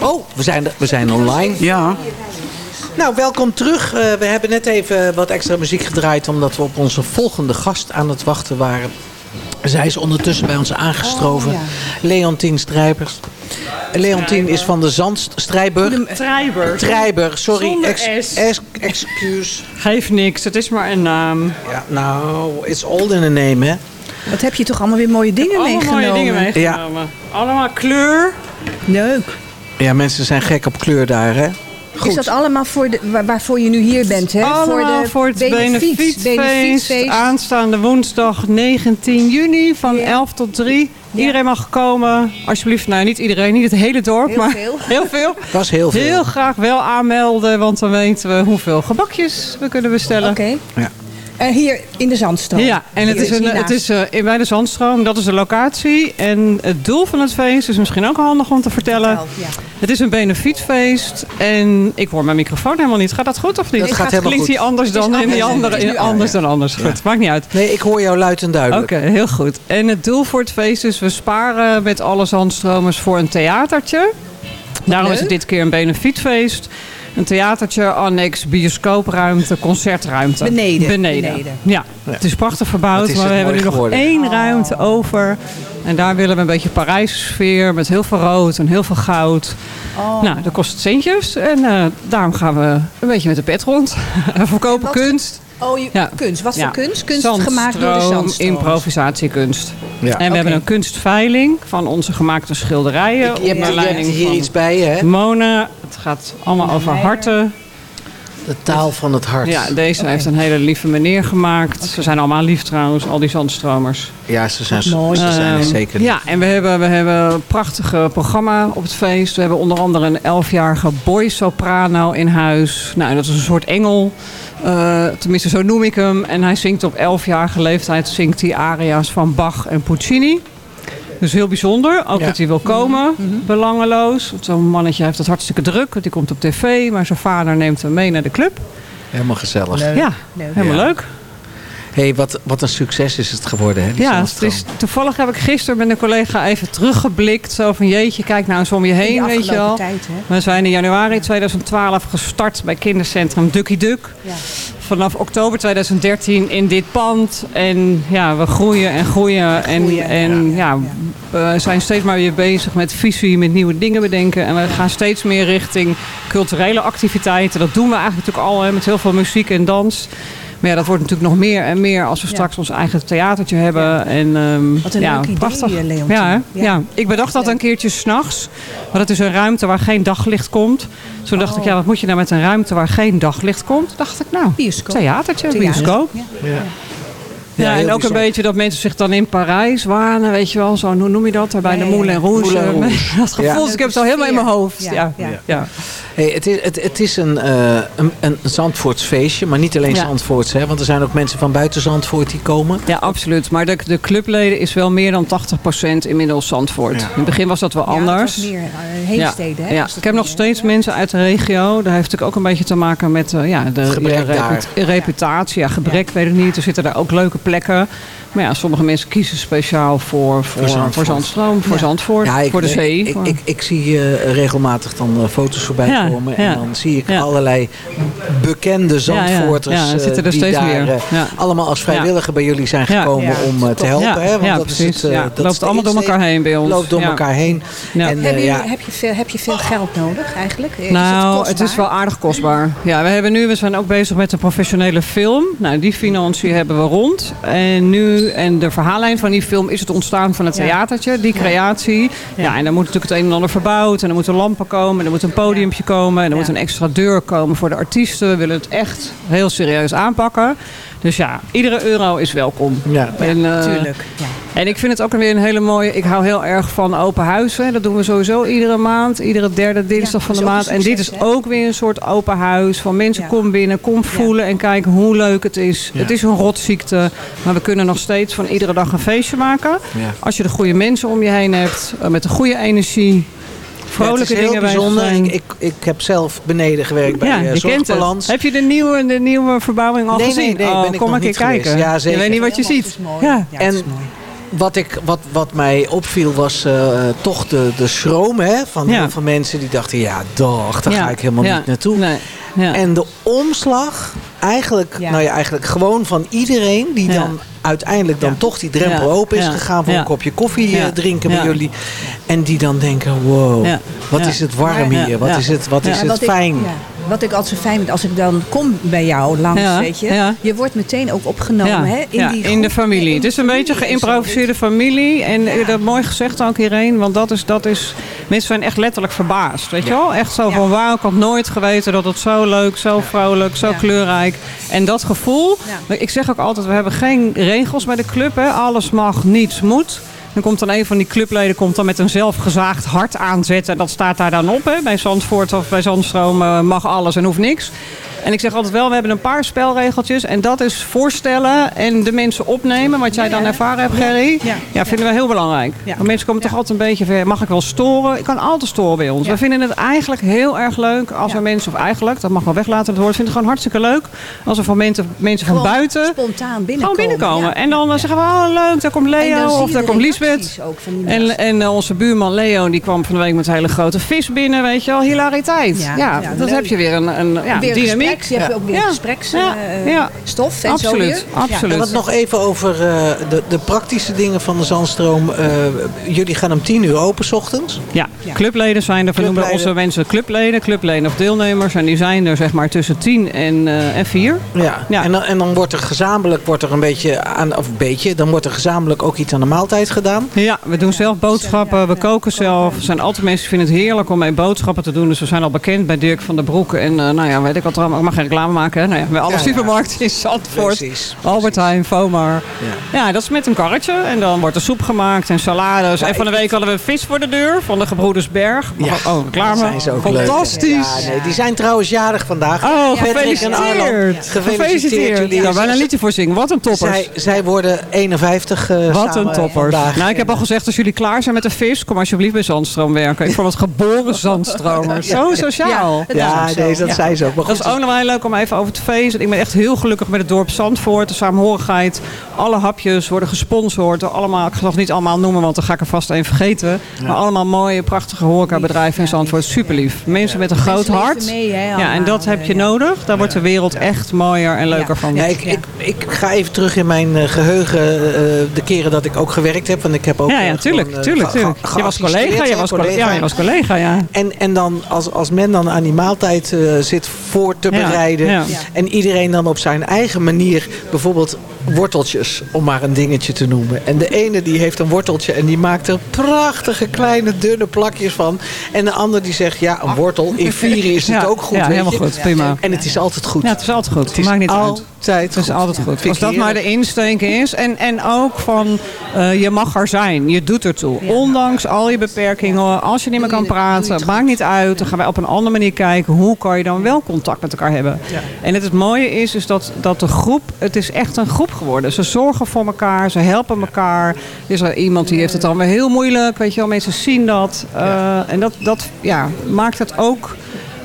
Oh, we zijn, we zijn online. Ja. Nou, welkom terug. Eh, we hebben net even wat extra muziek gedraaid... omdat we op onze volgende gast aan het wachten waren. Zij is ondertussen bij ons aangestroven. Oh, Leontien Strijbers. Leontien is van de Zandstrijber. Strijber. Strijber, sorry. Excuse. Geef niks, het is maar een naam. Ja, nou, it's old in a name, hè. Wat heb je toch allemaal weer mooie dingen meegenomen. Allemaal mooie dingen meegenomen. Ja. Allemaal kleur. Leuk. Ja, mensen zijn gek op kleur daar, hè? Goed. Is dat allemaal voor de, waarvoor je nu hier bent? Hè? Allemaal voor, de voor het benefietfeest, benefietfeest. Aanstaande woensdag 19 juni van 11 tot 3. Iedereen mag komen. Alsjeblieft, nou niet iedereen, niet het hele dorp. Heel maar veel. Heel veel. Dat is heel veel. Heel graag wel aanmelden, want dan weten we hoeveel gebakjes we kunnen bestellen. Oké. Ja. Eh, hier in de Zandstroom. Ja, en het Hier is, een, hiernaast. het is eh, in bij de Zandstroom, dat is de locatie. En het doel van het feest is misschien ook handig om te vertellen. Ja. Het is een benefietfeest en ik hoor mijn microfoon helemaal niet. Gaat dat goed of niet? Dat gaat helemaal Klinkt die goed. anders dan in die anders. andere? Anders dan anders. Goed, maakt niet uit. Nee, ik hoor jou luid en duidelijk. Oké, heel goed. En het doel voor het feest is, we sparen met alle zandstromers voor een theatertje. Daarom is het dit keer een benefietfeest. Een theatertje, annex, bioscoopruimte, concertruimte. Beneden, Beneden. beneden. Ja, het is prachtig verbouwd, is maar we hebben nu nog één ruimte over. En daar willen we een beetje Parijse sfeer met heel veel rood en heel veel goud. Oh. Nou, dat kost centjes en eh, daarom gaan we een beetje met de pet rond. we verkopen Wat- kunst. Oh, je, Ja. kunst. Wat Ja. voor kunst? Kunst gemaakt door de Zandstroom, improvisatiekunst. Ja. En we hebben een kunstveiling van onze gemaakte schilderijen. Je hebt, onder je hebt leiding hier van iets bij je, hè? Mona. Het gaat allemaal over harten. De taal van het hart. Ja, deze heeft een hele lieve meneer gemaakt. Ze zijn allemaal lief trouwens, al die zandstromers. Ja, ze zijn, ze Mooi. zijn er Ehm, zeker. Ja, en we hebben, we hebben een prachtige programma op het feest. We hebben onder andere een elfjarige boy soprano in huis. Nou, dat is een soort engel. Eh, tenminste, zo noem ik hem. En hij zingt op elfjarige leeftijd zingt hij aria's van Bach en Puccini. Dus heel bijzonder. Ook Ja. dat hij wil komen, belangeloos. Want Zo'n mannetje heeft het hartstikke druk. Want die komt op tv. Maar zijn vader neemt hem mee naar de club. Helemaal gezellig. Ja, Leuk. helemaal Ja. leuk. Hey, wat, wat een succes is het geworden, hè? die Ja, het is, toevallig heb ik gisteren met een collega even teruggeblikt. Zo van jeetje, kijk nou eens om je heen, weet je tijd, hè? We zijn in januari 2012 gestart bij kindercentrum Ducky Duck. Ja. Vanaf oktober 2013 in dit pand. En ja, we groeien en groeien. En, groeien, en ja, we zijn steeds maar weer bezig met visie, met nieuwe dingen bedenken. En we gaan steeds meer richting culturele activiteiten. Dat doen we eigenlijk natuurlijk al hè, met heel veel muziek en dans. Maar ja, dat wordt natuurlijk nog meer en meer als we Ja. straks ons eigen theatertje hebben. En, ehm, Wat een ja, leuk idee, prachtig. Leontien. Ja? Ja. ja. ik bedacht dat een keertje s'nachts. Maar dat is een ruimte waar geen daglicht komt. Toen dacht Oh. ik, ja, wat moet je nou met een ruimte waar geen daglicht komt? Dacht ik, nou, Bioscoop. theatertje, Theater. bioscoop. Ja. Ja. Ja, Ja, en ook een beetje dat mensen zich dan in Parijs wanen, weet je wel. Zo, hoe noem je dat? Daar bij Ja, de ja, Moulin ja. Rouge. Moulin Rouge. Dat gevoel, Ja. ik heb het al helemaal in mijn hoofd. Ja, Ja, ja. ja. ja. Hey, het is, het, het is een, eh een, een Zandvoorts feestje, maar niet alleen Ja. Zandvoorts. Hè, want er zijn ook mensen van buiten Zandvoort die komen. Ja, absoluut. Maar de, de clubleden is wel meer dan 80% inmiddels Zandvoort. Ja. In het begin was dat wel Ja, het anders. was meer uh, Heemstede, hè? Ja, ik heb nog meer, steeds mensen uit de regio. Daar heeft natuurlijk ook een beetje te maken met eh, ja, de gebrek ja, daar. reputatie. Ja, gebrek weet ik niet. Er zitten daar ook leuke plekken. Maar ja, sommige mensen kiezen speciaal voor, voor, Zandvoort. voor Zandstroom, voor Ja. Zandvoort, Ja, ik, voor de zee. Ik, ik, ik zie eh, regelmatig dan eh, foto's voorbij Ja, komen. ja. En dan zie ik Ja. allerlei bekende Zandvoorters Ja, ja, eh, zitten er die steeds daar meer. Ja. allemaal als vrijwilliger bij jullie zijn gekomen Ja. om te helpen. ja, hè? Want ja, dat precies. is het, ja. dat loopt allemaal door elkaar heen bij ons. loopt door Ja. elkaar heen. Ja. En, ja, jullie- heb, je veel, heb je veel geld nodig eigenlijk? Is Nou, het, het is wel aardig kostbaar. Ja, we hebben nu, we zijn ook bezig met een professionele film. Nou, die financiën hebben we rond. En nu, en de verhaallijn van die film is het ontstaan van het theatertje, die creatie. Ja. en dan moet natuurlijk het een en ander verbouwd. En er moeten lampen komen, en er moet een podiumpje komen. En er moet een extra deur komen voor de artiesten. We willen het echt heel serieus aanpakken. Dus ja, iedere euro is welkom. ja. En, eh, Tuurlijk. Ja. en ik vind het ook weer een hele mooie. Ik hou heel erg van open huizen. Dat doen we sowieso iedere maand. Iedere derde dinsdag Ja, van de maand. En dit is hè? ook weer een soort open huis. Van mensen Ja. kom binnen, kom voelen en kijken hoe leuk het is. Het is een rotziekte. Maar we kunnen nog steeds van iedere dag een feestje maken. Ja. Als je de goede mensen om je heen hebt. eh, Met de goede energie. Vrolijke het is heel dingen bij bijzonder. zijn. Ik, ik, ik heb zelf beneden gewerkt bij ja, eh, je kent het. Zorgbalans. Heb je de nieuwe, de nieuwe verbouwing al Nee, gezien? nee, oh, ben ik kom nog een keer niet kijken. Ja, zeker. Je weet niet wat je ziet. het is mooi. Ja. Ja, het is En- mooi. Wat, ik, wat, wat mij opviel was eh, toch de, de schroom hè, van Ja. heel veel mensen die dachten... ja, dag, daar Ja. ga ik helemaal Ja. niet naartoe. Nee. Ja. En de omslag, eigenlijk, Ja. nou ja, eigenlijk gewoon van iedereen... die Ja. dan uiteindelijk dan toch die drempel open is gegaan... voor een kopje koffie eh, drinken Ja. jullie. En die dan denken, wow, wat is het warm hier. Wat is het, wat is het fijn. Ik, wat ik altijd zo fijn vind als ik dan kom bij jou langs, Ja, weet je. ja. Je wordt meteen ook opgenomen Ja, hè, in, ja, die in de familie. in Het is een beetje familie geïmproviseerde familie. En eh, dat mooi gezegd ook hierheen. Want dat is, dat is Mensen zijn echt letterlijk verbaasd, weet je wel? Echt zo van, wauw, ik had nooit geweten dat het zo leuk, zo vrolijk, zo kleurrijk. En dat gevoel, ik zeg ook altijd, we hebben geen regels bij de club. Hè? Alles mag, niets moet. Dan komt dan een van die clubleden komt dan met een zelfgezaagd hart aanzetten. En dat staat daar dan op. Hè? Bij Zandvoort of bij Zandstroom eh, mag alles en hoeft niks. En ik zeg altijd wel, we hebben een paar spelregeltjes. En dat is voorstellen en de mensen opnemen. Wat jij dan ervaren hebt, Gerry. Ja, vinden we heel belangrijk. Want mensen komen toch altijd een beetje ver. Mag ik wel storen? Ik kan altijd storen bij ons. We vinden het eigenlijk heel erg leuk als er mensen... Of eigenlijk, dat mag wel weglaten het woord. vinden het gewoon hartstikke leuk. Als er van mensen, mensen van buiten... Spontaan binnenkomen. Gewoon binnenkomen. En dan eh, zeggen we, oh leuk, daar komt Leo of daar komt Lisbeth. reacties ook van die En, en eh, onze buurman Leo, die kwam van de week met een hele grote vis binnen. Weet je wel, hilariteit. Ja, dat heb je weer een, een dynamiek. Gespreks. Je hebt ook weer Ja. gespreks, Ja. eh, Ja. stof en zo Absoluut, weer. absoluut. En wat nog even over eh, de, de praktische dingen van de Zandstroom. Eh, jullie gaan om tien uur open 's ochtends. Ja, clubleden zijn er. We noemen onze mensen clubleden, clubleden of deelnemers. En die zijn er zeg maar tussen 10 en, eh en 4. Ja. En, dan, en dan wordt er gezamenlijk wordt er een beetje aan, of een beetje, dan wordt er gezamenlijk ook iets aan de maaltijd gedaan. Ja, we doen zelf boodschappen, we koken zelf. Er zijn altijd mensen die vinden het heerlijk om mee boodschappen te doen. Dus we zijn al bekend bij Dirk van der Broek. En eh, nou ja, weet ik wat er allemaal. Ik mag geen reclame maken. Hè? Nou ja, bij alle Ja, ja. supermarkten in Zandvoort. Precies. Albert Heijn, Vomar. Ja. dat is met een karretje. En dan wordt er soep gemaakt en salades. en van de week hadden we vis voor de deur van de Gebroeders Berg. Ja, oh, reclame. zijn leuk. Fantastisch. Ja, nee, die zijn trouwens jarig vandaag. Oh, gefeliciteerd. Gefeliciteerd jullie. Kan bijna een liedje voor zingen. Wat een toppers. Zij, zij worden 51 eh, Wat samen een toppers. vandaag. Nou, ik heb al gezegd, als jullie klaar zijn met de vis, kom alsjeblieft bij Zandstroom werken. Ik vond het geboren Zandstromers. Zo sociaal. Ja, ja nee, dat zei ze ook. Maar dat is ook nog heel leuk om even over te feesten. Ik ben echt heel gelukkig met het dorp Zandvoort. De saamhorigheid. Alle hapjes worden gesponsord. door Allemaal, ik ga het niet allemaal noemen, want dan ga ik er vast een vergeten. Maar allemaal mooie, prachtige horecabedrijven in Zandvoort. Super lief. Mensen met een groot hart. mee, hè, ja, en dat heb je ja. nodig. Daar wordt de wereld echt mooier en leuker van. Ja, ik, ik, ik ga even terug in mijn eh, geheugen eh, de keren dat ik ook gewerkt heb. Want ik heb ook Ja, ja, eh, tuurlijk, gewoon, eh, tuurlijk, ge- tuurlijk. ge- Je was collega, je was collega. Ja, je was collega, ja. En, en dan als, als men dan aan die maaltijd eh, zit voor te Ja. En iedereen dan op zijn eigen manier bijvoorbeeld worteltjes, om maar een dingetje te noemen. En de ene die heeft een worteltje en die maakt er prachtige kleine dunne plakjes van. En de ander die zegt, ja, een wortel, in vieren is het Ja, ook goed. ja, weet helemaal je. goed, prima. En het is altijd goed. Ja, het is altijd goed. Het Maakt niet uit. altijd Het is altijd goed. Als dat maar de insteek is. En, en ook van, eh, je mag er zijn. Je doet ertoe. Ondanks al je beperkingen. Als je niet meer kan praten. Het maakt niet uit. Dan gaan wij op een andere manier kijken. Hoe kan je dan wel contact met elkaar hebben. En het, het mooie is, is dat, dat de groep. Het is echt een groep geworden. Ze zorgen voor elkaar. Ze helpen elkaar. Is er iemand die heeft het dan weer heel moeilijk. Weet je wel. Mensen zien dat. Eh, en dat, dat ja, maakt het ook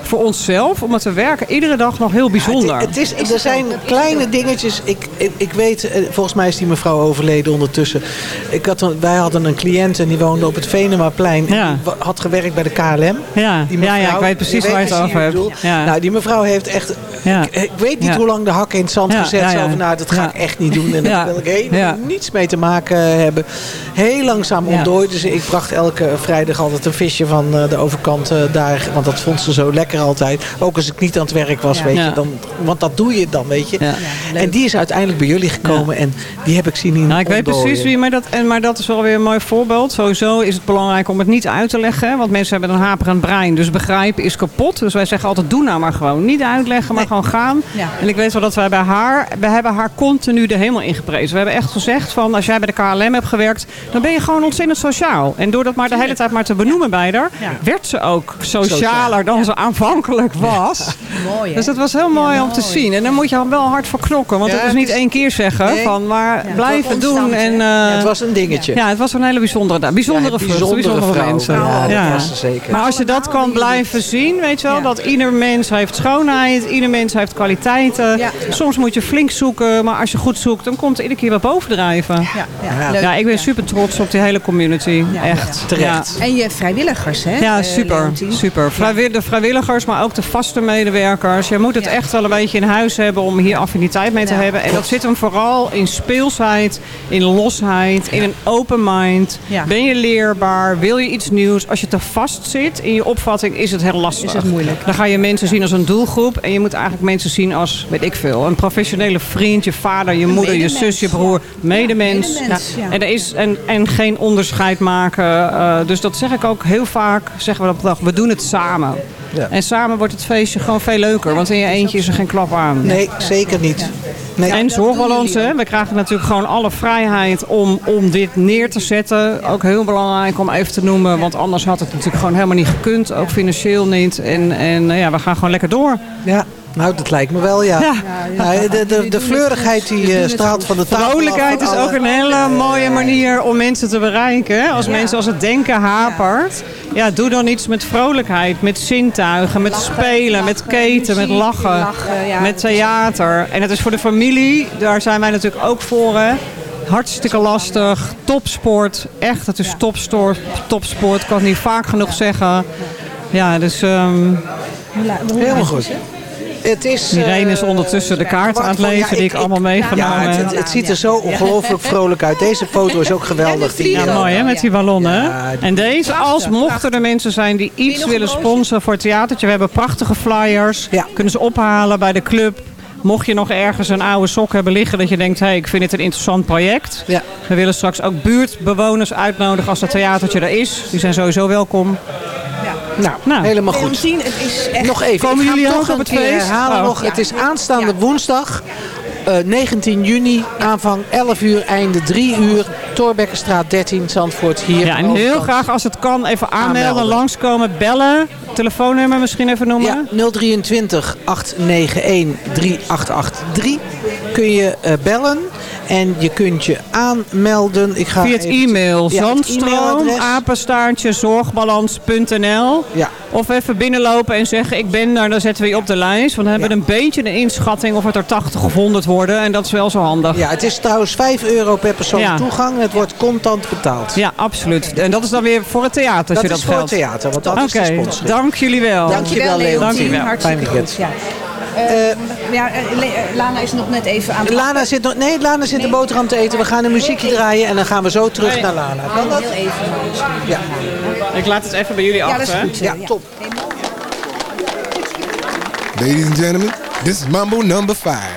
voor onszelf. Omdat we werken iedere dag nog heel bijzonder. Het is, er zijn kleine dingetjes. Ik, ik, ik weet, eh, volgens mij is die mevrouw overleden ondertussen. Ik had een, wij hadden een cliënt en die woonde op het Venemaplein. En Ja. die had gewerkt bij de KLM. Ja, Die ja, ja, ik weet precies waar je het over hebt. Nou, die mevrouw heeft echt... Ja. Ik, ik weet niet hoe lang de hakken in het zand gezet. ja, Zo van, nou, dat ga ik echt niet doen. En daar wil ik helemaal niets mee te maken hebben. Heel langzaam ontdooid. Dus ik bracht elke vrijdag altijd een visje van eh, de overkant eh, daar. Want dat vond ze zo lekker altijd. Ook als ik niet aan het werk was, weet je. Dan, want dat doe je dan, weet je. En die is uiteindelijk bij jullie gekomen. En die heb ik zien in Nou, ik weet precies wie, maar dat, en, maar dat is wel weer een mooi voorbeeld. Sowieso is het belangrijk om het niet uit te leggen. Want mensen hebben een haperend brein. Dus begrijpen is kapot. Dus wij zeggen altijd, doe nou maar gewoon. Niet uitleggen, maar gewoon gaan. En ik weet wel dat wij bij haar, we hebben haar continu de hemel ingeprezen. We hebben echt gezegd van, als jij bij de KLM hebt gewerkt, dan ben je gewoon ontzettend sociaal. En door dat maar de hele tijd maar te benoemen bij haar, werd ze ook socialer dan ze aanvankelijk was. Mooi? Dus dat was heel mooi om te zien. En dan moet je wel hard voor knokken. Want Ja, het is niet één keer zeggen. Nee. Van, maar Ja, blijven het doen. En, eh, Ja, het was een dingetje. ja, het was een hele bijzondere dag. Bijzondere bijzondere bijzondere vrouw. mensen. Ja, dat was ze zeker. Maar als je dat kan blijven zien, weet je wel, dat ieder mens heeft schoonheid, ieder mens heeft kwaliteiten. Ja. Soms moet je flink zoeken, maar als je goed zoekt, dan komt er iedere keer wat bovendrijven. Ja, ja. Leuk. Ja, ik ben super trots op die hele community. Echt. Terecht. Ja. En je vrijwilligers, hè? Ja, eh, super. Super. Vrijwi- De vrijwilligers, maar ook de vaste medewerkers. Je moet het echt wel een beetje in huis hebben om hier affiniteit mee te Ja, hebben. En dat zit hem vooral in speelsheid, in losheid, in een open mind. Ja. Ben je leerbaar? Wil je iets nieuws? Als je te vast zit in je opvatting, is het heel lastig. Is het moeilijk. Dan ga je mensen zien als een doelgroep. En je moet eigenlijk mensen zien als, weet ik veel, een professionele vriend, je vader, je moeder, je zus, je broer, medemens. Medemens, ja. En, er is, en, en geen onderscheid maken. eh, dus dat zeg ik ook heel vaak, zeggen we op de dag, we doen het samen. Ja. En samen wordt het feestje gewoon veel leuker, want in je eentje is er geen klap aan. Nee, zeker niet. Nee. En zorgbalans, hè. We krijgen natuurlijk gewoon alle vrijheid om, om dit neer te zetten. Ook heel belangrijk om even te noemen, want anders had het natuurlijk gewoon helemaal niet gekund. Ook financieel niet. En, en eh, ja, we gaan gewoon lekker door. Ja, nou dat lijkt me wel, ja. Nou, de, de, de fleurigheid die eh, straalt van de tafel af Vrolijkheid is ook een hele mooie manier om mensen te bereiken. hè. Als mensen als het denken hapert. Ja, doe dan iets met vrolijkheid, met zintuigen, met spelen, met keten, met lachen, lachen, ja. met theater. En het is voor de familie, daar zijn wij natuurlijk ook voor. Hè. Hartstikke lastig, topsport, echt, het is topsport, topsport, kan het niet vaak genoeg zeggen. Ja, dus ehm Helemaal goed. Het is, Irene is eh, ondertussen de kaart aan het lezen ja, die ik allemaal meegenomen Ja, het, heb. het, het ziet er zo ongelooflijk vrolijk uit. Deze foto is ook geweldig. Die, Ja, mooi hè, met die ballonnen. Ja, en deze, als mochten er mensen zijn die iets willen sponsoren voor het theatertje. We hebben prachtige flyers. Kunnen ze ophalen bij de club. Mocht je nog ergens een oude sok hebben liggen dat je denkt, hé, hey, ik vind dit een interessant project. Ja. We willen straks ook buurtbewoners uitnodigen als het theatertje er is. Die zijn sowieso welkom. Nou, helemaal goed. Leontien, het is echt... Nog even. Komen jullie ook toch op een het keer feest? herhalen Oh. nog. Ja. Het is aanstaande woensdag. eh, 19 juni, aanvang 11 uur, einde 3 uur. Torbekkenstraat 13, Zandvoort, hier. Ja, en heel graag als het kan even aanmelden, Aanmelden. langskomen, bellen. Telefoonnummer misschien even noemen. Ja, 023 891 3883 kun je eh, bellen. En je kunt je aanmelden. Ik ga Via het even- e-mail Ja, zandstroom, apenstaartje, zorgbalans.nl. Ja. Of even binnenlopen en zeggen ik ben daar, dan zetten we je op de lijst. Want dan hebben we een beetje een inschatting of het er 80 of 100 worden. En dat is wel zo handig. Ja, het is trouwens 5 euro per persoon Ja. toegang. Het wordt contant betaald. Ja, absoluut. En dat is dan weer voor het theater. Dat je is dat voor geldt. het theater, want dat is de Oké, sponsoring. dank jullie wel. Dankjewel, Leontien. Dankjewel. Hartstikke Fijn weekend. goed, ja. Eh, eh, eh, Lana is nog net even aan Lana zit nog, Nee, Lana zit de boterham te eten. We gaan een muziekje draaien en dan gaan we zo terug naar Lana. Kan dat? Heel even. Ja. Ik laat het even bij jullie af. Ja, dat is goed. Ja, top. Ladies and gentlemen, this is Mambo number 5.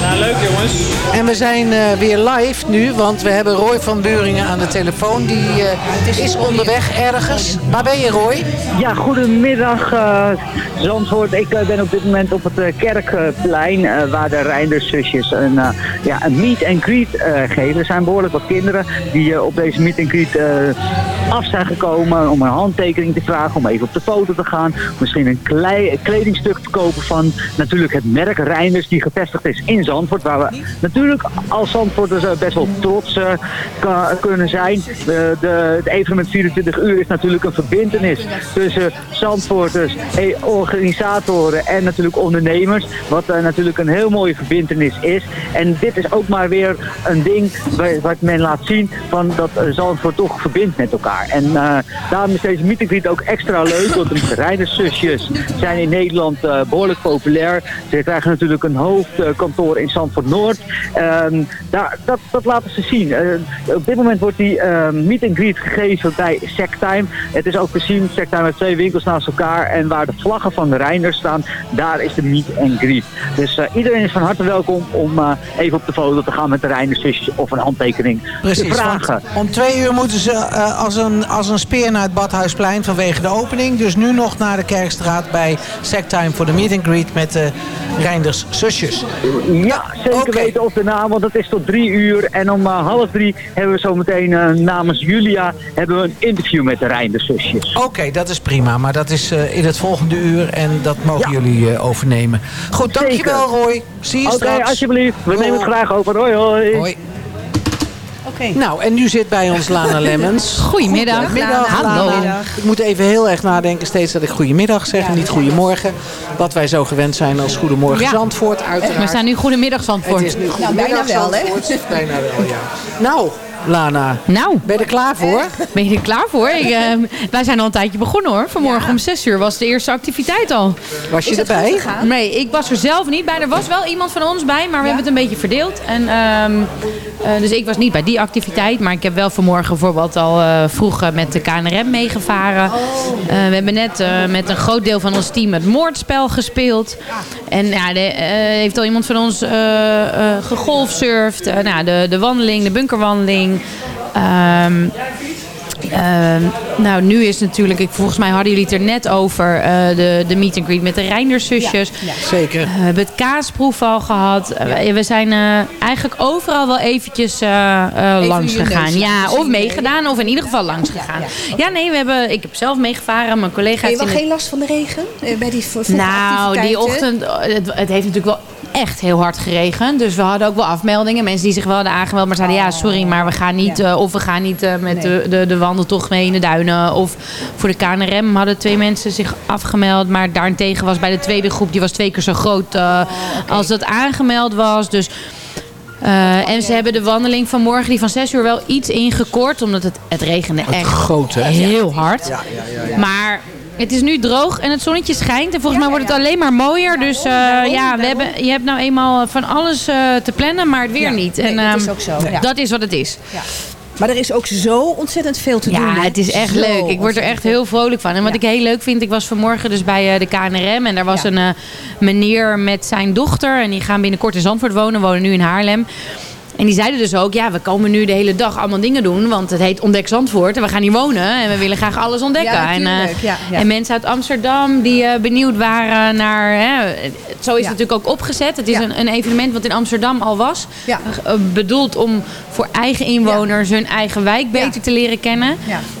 Nou, leuk jongens. En we zijn eh, weer live nu, want we hebben Roy van Buringen aan de telefoon. Die eh, is onderweg ergens. Waar ben je, Roy? Ja, goedemiddag eh Zandvoort. Ik eh, ben op dit moment op het eh, Kerkplein eh, waar de Reinderszusjes een, eh, ja, een meet and greet eh, geven. Er zijn behoorlijk wat kinderen die eh, op deze meet and greet eh, af zijn gekomen om een handtekening te vragen, om even op de foto te gaan. Misschien een klei- kledingstuk te kopen van natuurlijk het merk Reinders die gevestigd is in Zandvoort. Waar we natuurlijk als Zandvoorters eh, best wel trots eh, kunnen zijn. De, de, het evenement 24 uur is natuurlijk een verbindenis tussen Zandvoorters, eh, organisatoren en natuurlijk ondernemers. Wat natuurlijk een heel mooie verbindenis is. En dit is ook maar weer een ding wa- wat men laat zien van dat Zandvoort toch verbindt met elkaar. En daarom is deze meet and greet ook extra leuk, want de rijderszusjes zijn in Nederland eh, behoorlijk populair. Ze krijgen natuurlijk een hoofdkantoor in Zandvoort Noord. Ehm, daar, dat, dat laten ze zien. Eh, op dit moment wordt die eh, meet and greet gegeven bij Sectime. Het is ook te zien, Sectime heeft twee winkels naast elkaar. En waar de vlaggen van de Reinders staan, daar is de meet and greet. Dus eh, iedereen is van harte welkom om eh, even op de foto te gaan met de Reinderszusjes of een handtekening te vragen. om twee uur moeten ze als, een, als een speer naar het Badhuisplein vanwege de opening. Dus nu nog naar de Kerkstraat bij Sectime voor de meet and greet met de Reinders zusjes. Ja, zeker weten op de naam, want het is tot drie uur. En om eh, half drie hebben we zometeen uh, namens Julia hebben we een interview met de Reinderszusjes. Oké, dat is prima. Maar dat is eh, in het volgende uur en dat mogen jullie overnemen. Goed, dankjewel Roy. Zie je Oké, straks. alsjeblieft. We nemen het graag over. Hoi, hoi. Hoi. Nou, en nu zit bij ons Lana Lemmens. Goedemiddag. Goedemiddag, Lana. Lana. Hallo. Ik moet even heel erg nadenken steeds dat ik goedemiddag zeg en niet goedemorgen. Wat wij zo gewend zijn als Goedemorgen Ja. Zandvoort, uiteraard. We staan nu goedemiddag Zandvoort. Het is nu Nou, goedemiddag bijna wel, hè? Zandvoort. Bijna wel, ja. Nou, Lana. Nou. Ben je er klaar voor? Ben je er klaar voor? Ik, eh, wij zijn al een tijdje begonnen hoor. Vanmorgen om 6 uur was de eerste activiteit al. Was je Is erbij? Nee, ik was er zelf niet bij. Er was wel iemand van ons bij, maar we hebben het een beetje verdeeld. En, ehm, eh, dus ik was niet bij die activiteit. Maar ik heb wel vanmorgen bijvoorbeeld al eh, vroeg eh, met de KNRM meegevaren. Oh. We hebben net met een groot deel van ons team het moordspel gespeeld. En ja, de, heeft al iemand van ons gegolfsurfd. Nou, de, de wandeling, de bunkerwandeling. Ehm, ehm, nou, nu is natuurlijk, ik, volgens mij hadden jullie het er net over, eh, de, de meet and greet met de Reinderszusjes. Zeker. Eh, we hebben het kaasproef al gehad. Eh, we- we zijn eh, eigenlijk overal wel eventjes langs gegaan. Ja, of meegedaan, of in ieder geval langs gegaan. Ja, nee, we hebben, ik heb zelf meegevaren. Mijn collega Heb je wel geen last van de regen? Bij die nou, die ochtend, het, het heeft natuurlijk wel echt heel hard geregend. Dus we hadden ook wel afmeldingen. Mensen die zich wel hadden aangemeld, maar zeiden ja, sorry, maar we gaan niet. eh, of we gaan niet eh, met de, de, de wandeltocht mee in de duinen. Of voor de KNRM hadden twee mensen zich afgemeld. Maar daarentegen was bij de tweede groep, die was twee keer zo groot eh, als dat aangemeld was. Dus. eh, en ze hebben de wandeling van morgen, die van 6 uur, wel iets ingekort. Omdat het, het regende echt groot, hè? heel hard. Ja, ja, ja, ja. Maar het is nu droog en het zonnetje schijnt. En volgens mij wordt het alleen maar mooier. Dus eh, ja, we hebben, je hebt nou eenmaal van alles eh, te plannen, maar het weer niet. nee, En, dat is ehm, ook zo. Dat is wat het is. Ja. Maar er is ook zo ontzettend veel te doen. Ja, het is echt Zo leuk. Ik word er echt heel vrolijk van. En wat ik heel leuk vind, ik was vanmorgen dus bij eh, de KNRM. En daar was Ja. een eh, meneer met zijn dochter. En die gaan binnenkort in Zandvoort wonen, wonen nu in Haarlem. En die zeiden dus ook, ja, we komen nu de hele dag allemaal dingen doen. Want het heet Ontdek Zandvoort. En we gaan hier wonen. En we willen graag alles ontdekken. Ja, en, eh, Ja, ja. en mensen uit Amsterdam die eh, benieuwd waren naar... Hè, zo is het natuurlijk ook opgezet. Het is een, een evenement wat in Amsterdam al was. Ja. Eh, bedoeld om voor eigen inwoners hun eigen wijk beter te leren kennen.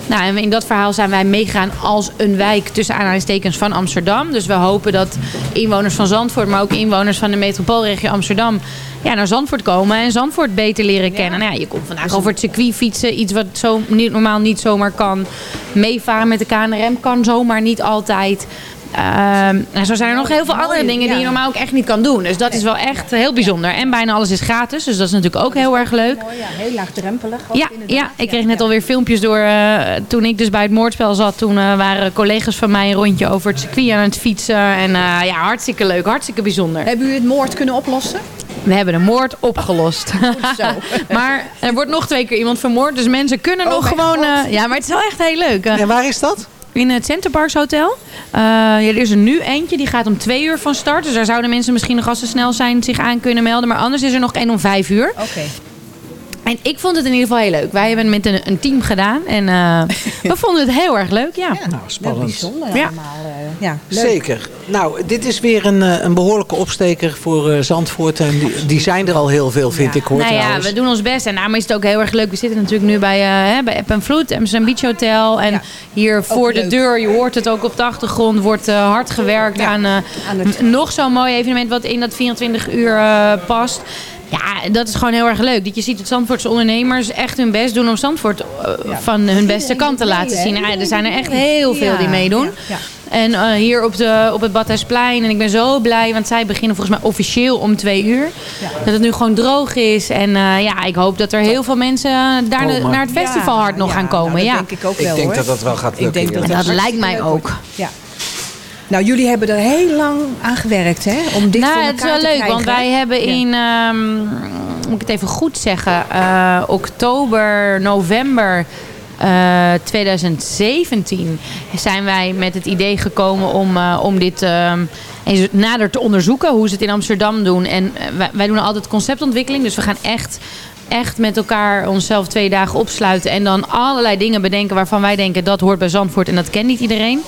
Nou, en in dat verhaal zijn wij meegegaan als een wijk tussen aanhalingstekens van Amsterdam. Dus we hopen dat inwoners van Zandvoort, maar ook inwoners van de metropoolregio Amsterdam ja, naar Zandvoort komen en Zandvoort beter leren kennen. Nou ja, je komt vandaag over het circuit fietsen, iets wat zo niet, normaal niet zomaar kan. Meevaren met de KNRM kan zomaar niet altijd. Ehm, en zo zijn er nog heel veel andere dingen die je normaal ook echt niet kan doen. Dus dat is wel echt heel bijzonder. En bijna alles is gratis, dus dat is natuurlijk ook heel erg leuk. Mooi, ja, heel laagdrempelig. Ja, ja, ik kreeg net alweer filmpjes door. eh, toen ik dus bij het moordspel zat, toen eh, waren collega's van mij een rondje over het circuit aan het fietsen. En eh, ja, hartstikke leuk, hartstikke bijzonder. Hebben u het moord kunnen oplossen? We hebben de moord opgelost. maar er wordt nog twee keer iemand vermoord, dus mensen kunnen nog mijn gewoon. Eh, ja, maar het is wel echt heel leuk. En waar is dat? In het Centerparks Hotel. Eh, er is er nu eentje, die gaat om twee uur van start. Dus daar zouden mensen misschien nog als snel zijn zich aan kunnen melden. Maar anders is er nog één om vijf uur. Oké. En ik vond het in ieder geval heel leuk. Wij hebben het met een, een team gedaan. En eh, we vonden het heel erg leuk, ja. Nou, spannend. Bijzonder Ja. allemaal. eh, ja, leuk. Zeker. Nou, dit is weer een, eh, een behoorlijke opsteker voor eh, Zandvoort. En die, die zijn er al heel veel, vind ik hoor nou ja, we doen ons best. En daarom is het ook heel erg leuk. We zitten natuurlijk nu bij, eh, hè, bij App Vloed, Amsterdam Beach Hotel. En hier voor de deur, je hoort het ook op de achtergrond, wordt eh, hard gewerkt aan, eh, aan nog zo'n mooi evenement wat in dat 24 uur eh, past. Ja, dat is gewoon heel erg leuk. Dat je ziet dat Zandvoortse ondernemers echt hun best doen om Zandvoort eh, van hun beste kant te laten zien. Ja, er zijn er echt heel veel die meedoen. ja. En eh, hier op, de, op het Badhuisplein. En ik ben zo blij, want zij beginnen volgens mij officieel om twee uur. Dat het nu gewoon droog is. En eh, ja, ik hoop dat er heel veel mensen daar naar het festival hard nog gaan komen. nou, dat ja. denk ik ook Ik wel denk hoor. dat dat wel gaat Ik lukken. denk dat ja. dat, Dat lijkt mij ook. Ja. Nou, jullie hebben er heel lang aan gewerkt, hè? Om dit Nou, voor het is elkaar wel te leuk, want krijgen. wij hebben in, ehm, moet ik het even goed zeggen, eh, oktober, november eh, 2017 zijn wij met het idee gekomen om, eh, om dit eens nader te onderzoeken, hoe ze het in Amsterdam doen. En eh, wij, wij doen altijd conceptontwikkeling, dus we gaan echt echt met elkaar onszelf twee dagen opsluiten en dan allerlei dingen bedenken waarvan wij denken dat hoort bij Zandvoort en dat kent niet iedereen.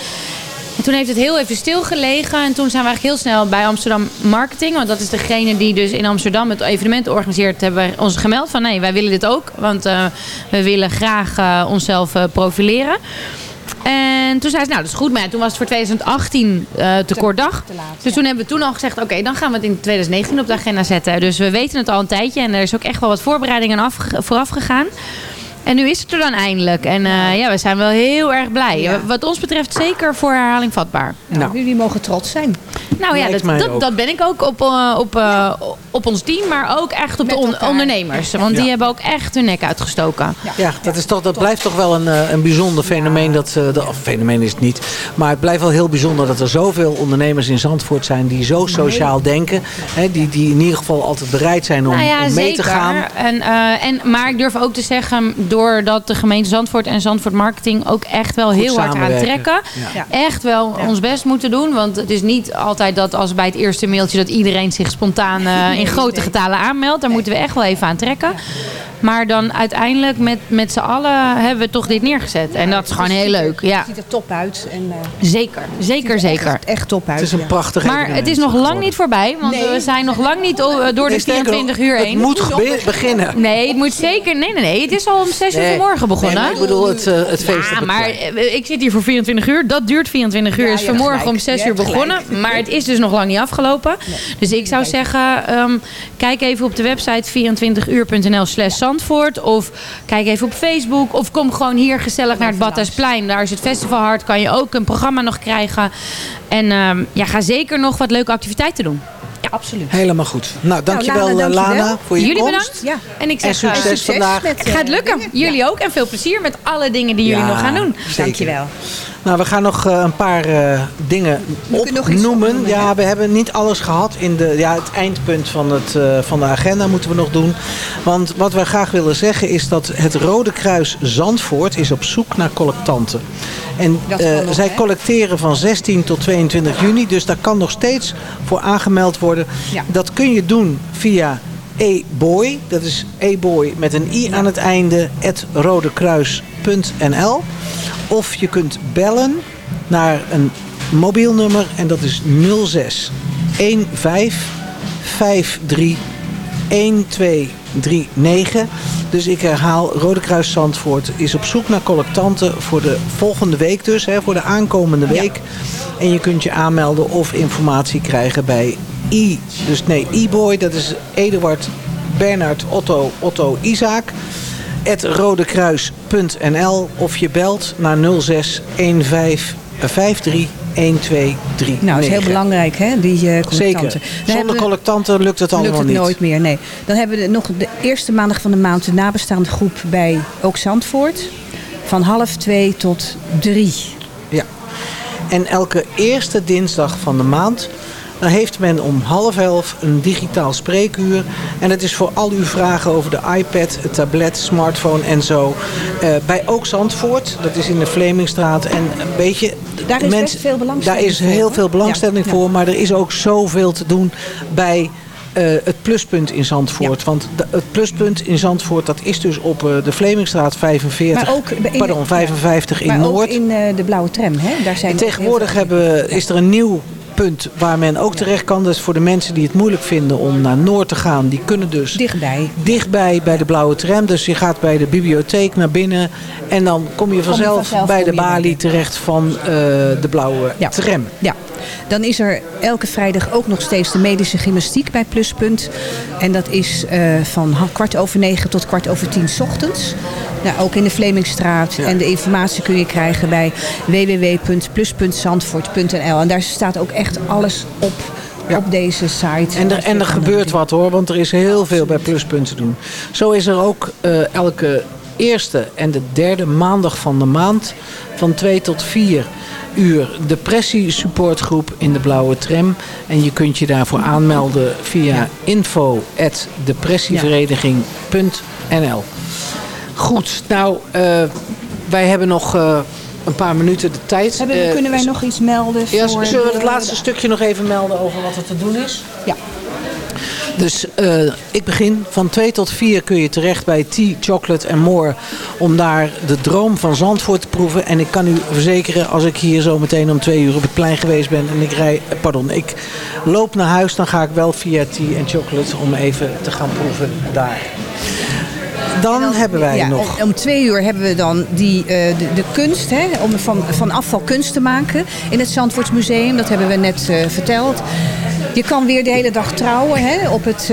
En toen heeft het heel even stilgelegen. En toen zijn we eigenlijk heel snel bij Amsterdam Marketing. Want dat is degene die dus in Amsterdam het evenement organiseert. Hebben wij ons gemeld van nee, wij willen dit ook. Want eh, we willen graag eh, onszelf eh, profileren. En toen zei ze, nou dat is goed. Maar toen was het voor 2018 eh te kort dag. dus toen hebben we toen al gezegd, oké, dan gaan we het in 2019 op de agenda zetten. Dus we weten het al een tijdje. En er is ook echt wel wat voorbereidingen af, vooraf gegaan. En nu is het er dan eindelijk. En eh, ja, we zijn wel heel erg blij. Wat ons betreft zeker voor herhaling vatbaar. Nou, jullie mogen trots zijn. Nou ja, dat, dat, ben ik ook op, eh, op, eh, op ons team, maar ook echt op de on- ondernemers. Want die hebben ook echt hun nek uitgestoken. Ja, dat, is toch, dat blijft toch wel een, eh, een bijzonder fenomeen. Dat, eh, de, of fenomeen is het niet. Maar het blijft wel heel bijzonder dat er zoveel ondernemers in Zandvoort zijn die zo sociaal denken. Hè, die, die in ieder geval altijd bereid zijn om, nou ja, om mee zeker. te gaan. En, eh, en, maar ik durf ook te zeggen, doordat de gemeente Zandvoort en Zandvoort Marketing ook echt wel Goed heel hard samenwerken. trekken. Ja. Echt wel ons best moeten doen. Want het is niet altijd dat als bij het eerste mailtje dat iedereen zich spontaan eh, in grote getalen aanmeldt. Daar moeten we echt wel even aan trekken. Maar dan uiteindelijk met, met z'n allen hebben we toch dit neergezet. En dat is gewoon heel leuk. Ja. Het ziet er top uit. En, eh, Zeker, zeker, zeker. Echt, echt top uit. Het is een ja. prachtig Maar het is nog lang geworden. niet voorbij, want Nee. we zijn nog lang niet door de Nee, sterker nog, 24 uur Het heen. moet gebe- beginnen. Nee, het moet zeker. Nee, nee, nee. Het is al om 6 uur Nee. vanmorgen begonnen. Nee, ik bedoel het, eh, het feest Ja, maar plein. eh, ik zit hier voor 24 uur. Dat duurt 24 uur. Ja, is vanmorgen gelijk. om 6 Je uur begonnen. gelijk. Maar het is dus nog lang niet afgelopen. Dus ik zou zeggen, ehm, kijk even op de website 24uur.nl slash Zandvoort. Of kijk even op Facebook. Of kom gewoon hier gezellig naar het Badhuisplein. Daar is het festival hard. Kan je ook een programma nog krijgen. En ehm, ja, ga zeker nog wat leuke activiteiten doen. Ja, absoluut. Helemaal goed. Nou, dankjewel Lana, eh, dankjewel. Lana voor je Jullie komst. bedankt. Ja. En ik En zeg, eh, succes vandaag. met, het gaat eh, lukken. dingen. Jullie ook. En veel plezier met alle dingen die jullie Ja, nog gaan doen. zeker. Dankjewel. Nou, we gaan nog eh, een paar eh, dingen opnoemen. ja, we hebben niet alles gehad. In de, ja, het eindpunt van, het, eh, van de agenda moeten we nog doen. Want wat wij graag willen zeggen is dat het Rode Kruis Zandvoort is op zoek naar collectanten. En nog, zij collecteren van 16 tot 22 juni. Dus daar kan nog steeds voor aangemeld worden. Ja. Dat kun je doen via e-boy. Dat is e-boy met een i aan het einde. at Of je kunt bellen naar een mobiel nummer. En dat is 06 15 53 1239. Dus ik herhaal, Rode Kruis Zandvoort is op zoek naar collectanten voor de volgende week dus, hè, voor de aankomende week. En je kunt je aanmelden of informatie krijgen bij I, dus nee, e-boy, dat is Eduard Bernard Otto Otto Isaac rodekruis.nl of je belt naar 06 15 53 1239. Nou, dat is heel belangrijk, hè, die eh collectanten. Zeker. Dan Zonder collectanten lukt het allemaal lukt het niet. nooit meer, nee. Dan hebben we nog de eerste maandag van de maand de nabestaande groep bij Ook Zandvoort. Van half twee tot drie. Ja. En elke eerste dinsdag van de maand dan heeft men om half elf een digitaal spreekuur. En dat is voor al uw vragen over de iPad, het tablet, smartphone en zo. Eh, bij Ook Zandvoort, dat is in de Vlemingstraat. En een beetje... Daar is veel belangstelling Daar is heel veel belangstelling Ja, voor. Maar er is ook zoveel te doen bij... eh, het pluspunt in Zandvoort. Want de- het pluspunt in Zandvoort, dat is dus op eh, de Vlemingstraat 45. Maar ook in- pardon, 55 in maar Noord. ook in de blauwe tram, hè? Daar zijn En tegenwoordig hebben, is er een nieuw punt waar men ook terecht kan. Dat is voor de mensen die het moeilijk vinden om naar Noord te gaan. Die kunnen dus dichtbij, dichtbij bij de blauwe tram. Dus je gaat bij de bibliotheek naar binnen. En dan kom je vanzelf, vanzelf bij de balie terecht van eh, de blauwe tram. Ja, Dan is er elke vrijdag ook nog steeds de medische gymnastiek bij Pluspunt. En dat is eh, van kwart over negen tot kwart over tien 's ochtends. Nou, ook in de Vlemingstraat. En de informatie kun je krijgen bij www.plus.zandvoort.nl. En daar staat ook echt alles op, op deze site. En er, en er gebeurt wat hoor, want er is heel veel bij Pluspunt te doen. Zo is er ook eh, elke eerste en de derde maandag van de maand van 2 tot 4 uur depressie supportgroep in de blauwe tram. En je kunt je daarvoor aanmelden via info.depressievereniging.nl Goed, nou, eh, wij hebben nog eh, een paar minuten de tijd. Hebben, Eh, kunnen wij nog iets melden? ja, voor zullen we het laatste stukje nog even melden over wat er te doen is? Ja. Dus eh, ik begin. Van 2 tot 4 kun je terecht bij Tea, Chocolate and More. Om daar de droom van Zandvoort te proeven. En ik kan u verzekeren, als ik hier zo meteen om 2 uur op het plein geweest ben. En ik, rij, eh, pardon, ik loop naar huis. Dan ga ik wel via Tea and Chocolate om even te gaan proeven daar. Dan, hebben wij ja, nog... Om, om twee uur hebben we dan die, eh, de, de kunst, hè, om van, van afval kunst te maken in het Zandvoortsmuseum. Dat hebben we net verteld. Je kan weer de hele dag trouwen hè, op het, eh,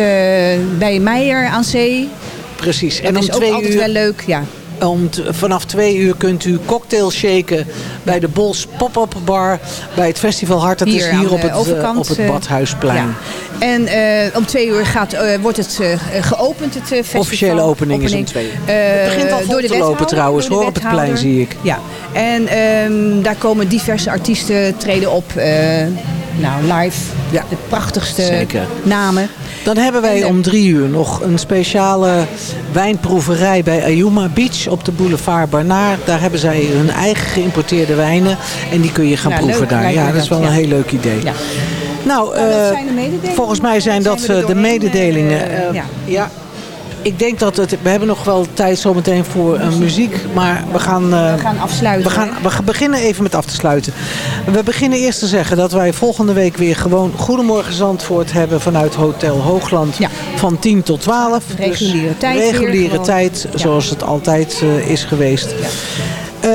bij Meijer aan zee. Precies. Dat en om is ook twee altijd uur, wel leuk, ja. Om vanaf twee uur kunt u cocktail shaken bij de Bols Pop-Up Bar bij het Festival Hart. Dat Hier is hier op het, eh, overkant, op het eh, Badhuisplein. Ja. En eh, om twee uur gaat, eh, wordt het eh, geopend, het eh, festival. Officiële opening is om twee uur. Eh, Het begint al vol door de te lopen trouwens, hoor, op het plein zie ik. Ja, en ehm, daar komen diverse artiesten treden op. eh, nou, live. De prachtigste Zeker. namen. Dan hebben wij om drie uur nog een speciale wijnproeverij bij Ayuma Beach op de boulevard Barnaar. Daar hebben zij hun eigen geïmporteerde wijnen en die kun je gaan Ja, proeven leuk, daar. Ja, dat is wel een ja. heel leuk idee. Nou, Nou, eh, mededelingen. volgens mij zijn dat Zijn eh, de mededelingen. eh, Eh, ja. ja. Ik denk dat het, we hebben nog wel tijd zometeen voor muziek, maar we gaan, We gaan afsluiten. we gaan, we beginnen even met af te sluiten. We beginnen eerst te zeggen dat wij volgende week weer gewoon Goedemorgen Zandvoort hebben vanuit Hotel Hoogland van 10 tot 12. Reguliere Dus tijd weer Reguliere tijd, Ja. zoals het altijd is geweest. Eh,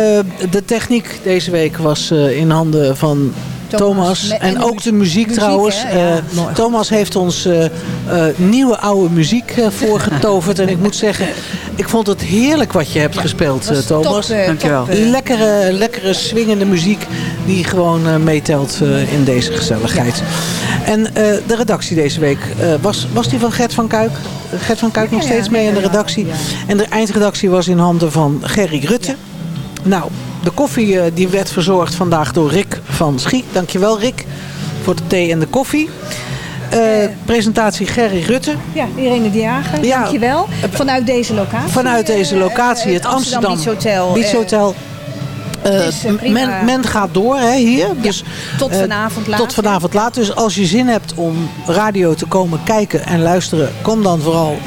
de techniek deze week was in handen van Thomas. En ook de muziek, muziek, trouwens. hè? Ja, Eh. Thomas heeft ons eh, eh, nieuwe oude muziek eh, voorgetoverd. en ik moet zeggen, ik vond het heerlijk wat je hebt gespeeld, Thomas. top, Dankjewel. top, eh. lekkere, lekkere swingende muziek die gewoon eh, meetelt eh, in deze gezelligheid. En eh, de redactie deze week, eh, was, was die van Gert van Kuik? Gert van Kuik nog steeds ja, mee in de ja, redactie. En de eindredactie was in handen van Gerry Rutte. Nou, de koffie eh, die werd verzorgd vandaag door Rick van Schie. Dankjewel Rick voor de thee en de koffie. Eh, presentatie Gerry Rutte. Ja, Irene de Jager, Ja. dankjewel. Vanuit deze locatie. Vanuit deze locatie, eh, het Amsterdam, Beach Hotel. Beach eh, Hotel. Eh, eh, prima. men, men gaat door hè, hier. Dus, tot eh, vanavond laat. Tot vanavond laat. Dus als je zin hebt om radio te komen kijken en luisteren, kom dan vooral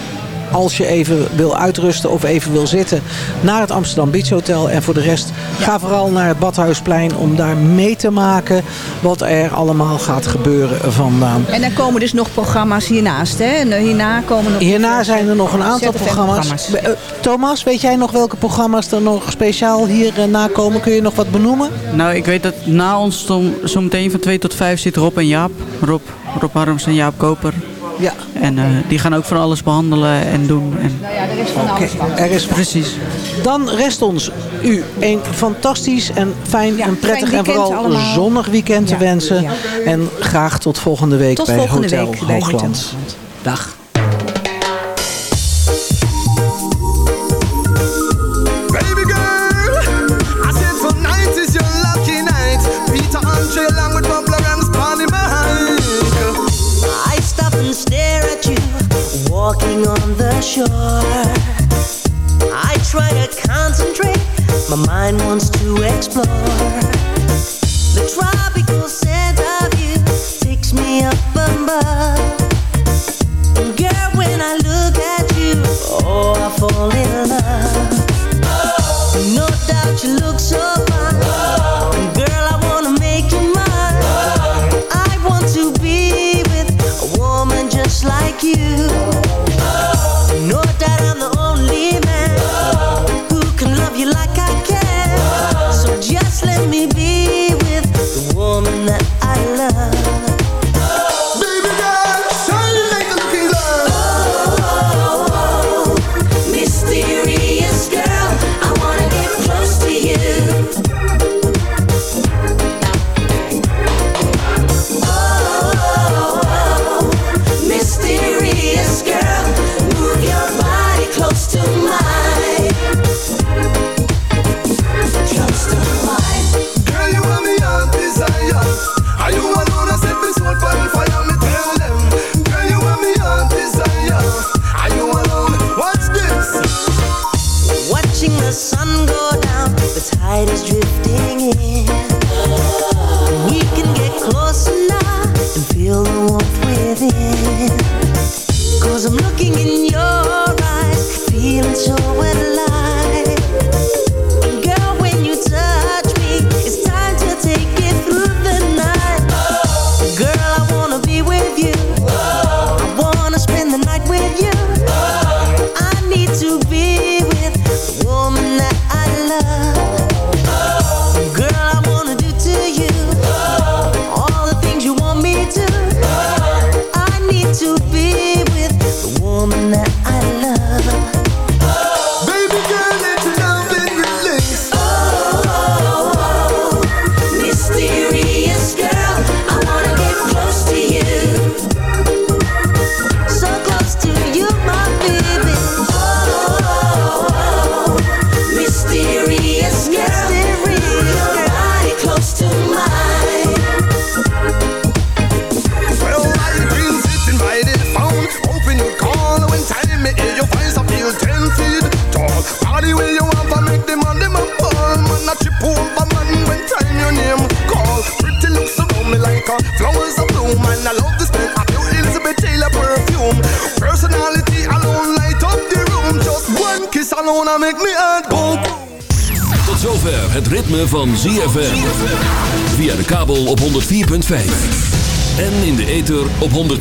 als je even wil uitrusten of even wil zitten naar het Amsterdam Beach Hotel. En voor de rest ga vooral naar het Badhuisplein om daar mee te maken wat er allemaal gaat gebeuren vandaan. En dan komen dus nog programma's hiernaast. Hè? En eh, hierna komen nog... Hierna zijn er nog een aantal ZFM programma's. Eh, Thomas, weet jij nog welke programma's er nog speciaal hier eh, nakomen? Kun je nog wat benoemen? Nou, ik weet dat na ons stom- zometeen van 2 tot 5 zit Rob en Jaap. Rob, Rob Harms en Jaap Koper. Ja. En eh, die gaan ook van alles behandelen en doen. En... Nou ja, er is van alles er is Precies. Dan rest ons u een fantastisch en fijn en prettig fijn en vooral allemaal. zonnig weekend te Ja, wensen. ja. En graag tot volgende week Tot bij volgende Hotel week bij Hotel Hoogland. Dag. Shore. I try to concentrate, my mind wants to explore. The tropical scent of you takes me up above.